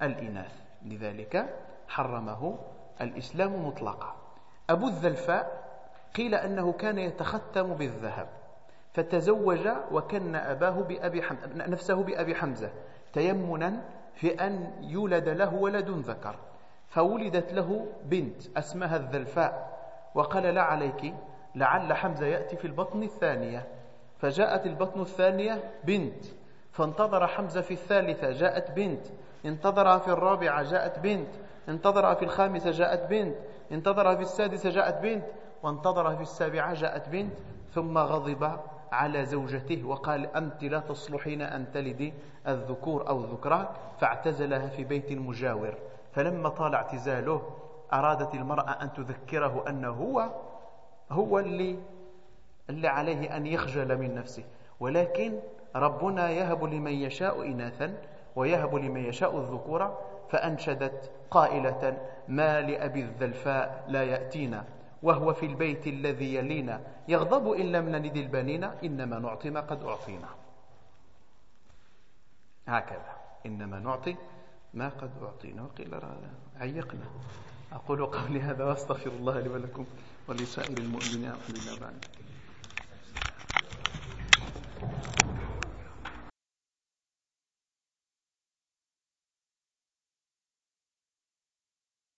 الإناث. لذلك حرمه الإسلام مطلقا. أبو الذلفاء قيل أنه كان يتختم بالذهب فتزوج وكن أباه بأبي حمزة نفسه بأبي حمزة تيمنا في أن يولد له ولد ذكر. فولدت له بنت أسمها الذلفاء وقال لا عليك لعل حمزة يأتي في البطن الثانية. فجاءت البطن الثانية بنت. فانتظر حمزة في الثالثة جاءت بنت. انتظر في الرابعة جاءت بنت. انتظر في الخامسة جاءت بنت. انتظر في السادسة جاءت بنت. وانتظر في السابعة جاءت بنت. ثم غضب على زوجته وقال أنت لا تصلحين أن تلدي الذكور أو الذكران. فاعتزلها في بيت المجاور. فلما طال اعتزاله أرادت المرأة أن تذكره أنه هو هو اللي اللي عليه أن يخجل من نفسه. ولكن ربنا يهب لمن يشاء إناثا ويهب لمن يشاء الذكور فأنشدت قائلة ما لأبي الذلفاء لا يأتينا وهو في البيت الذي يلينا يغضب إن لم نلد البنين إنما نعطي ما قد أعطينا. هكذا إنما نعطي ما قد أعطينا. وقيل عيقنا. أقول قولي هذا وأستغفر الله لي ولكم ولسائر المؤمنين. الحمد لله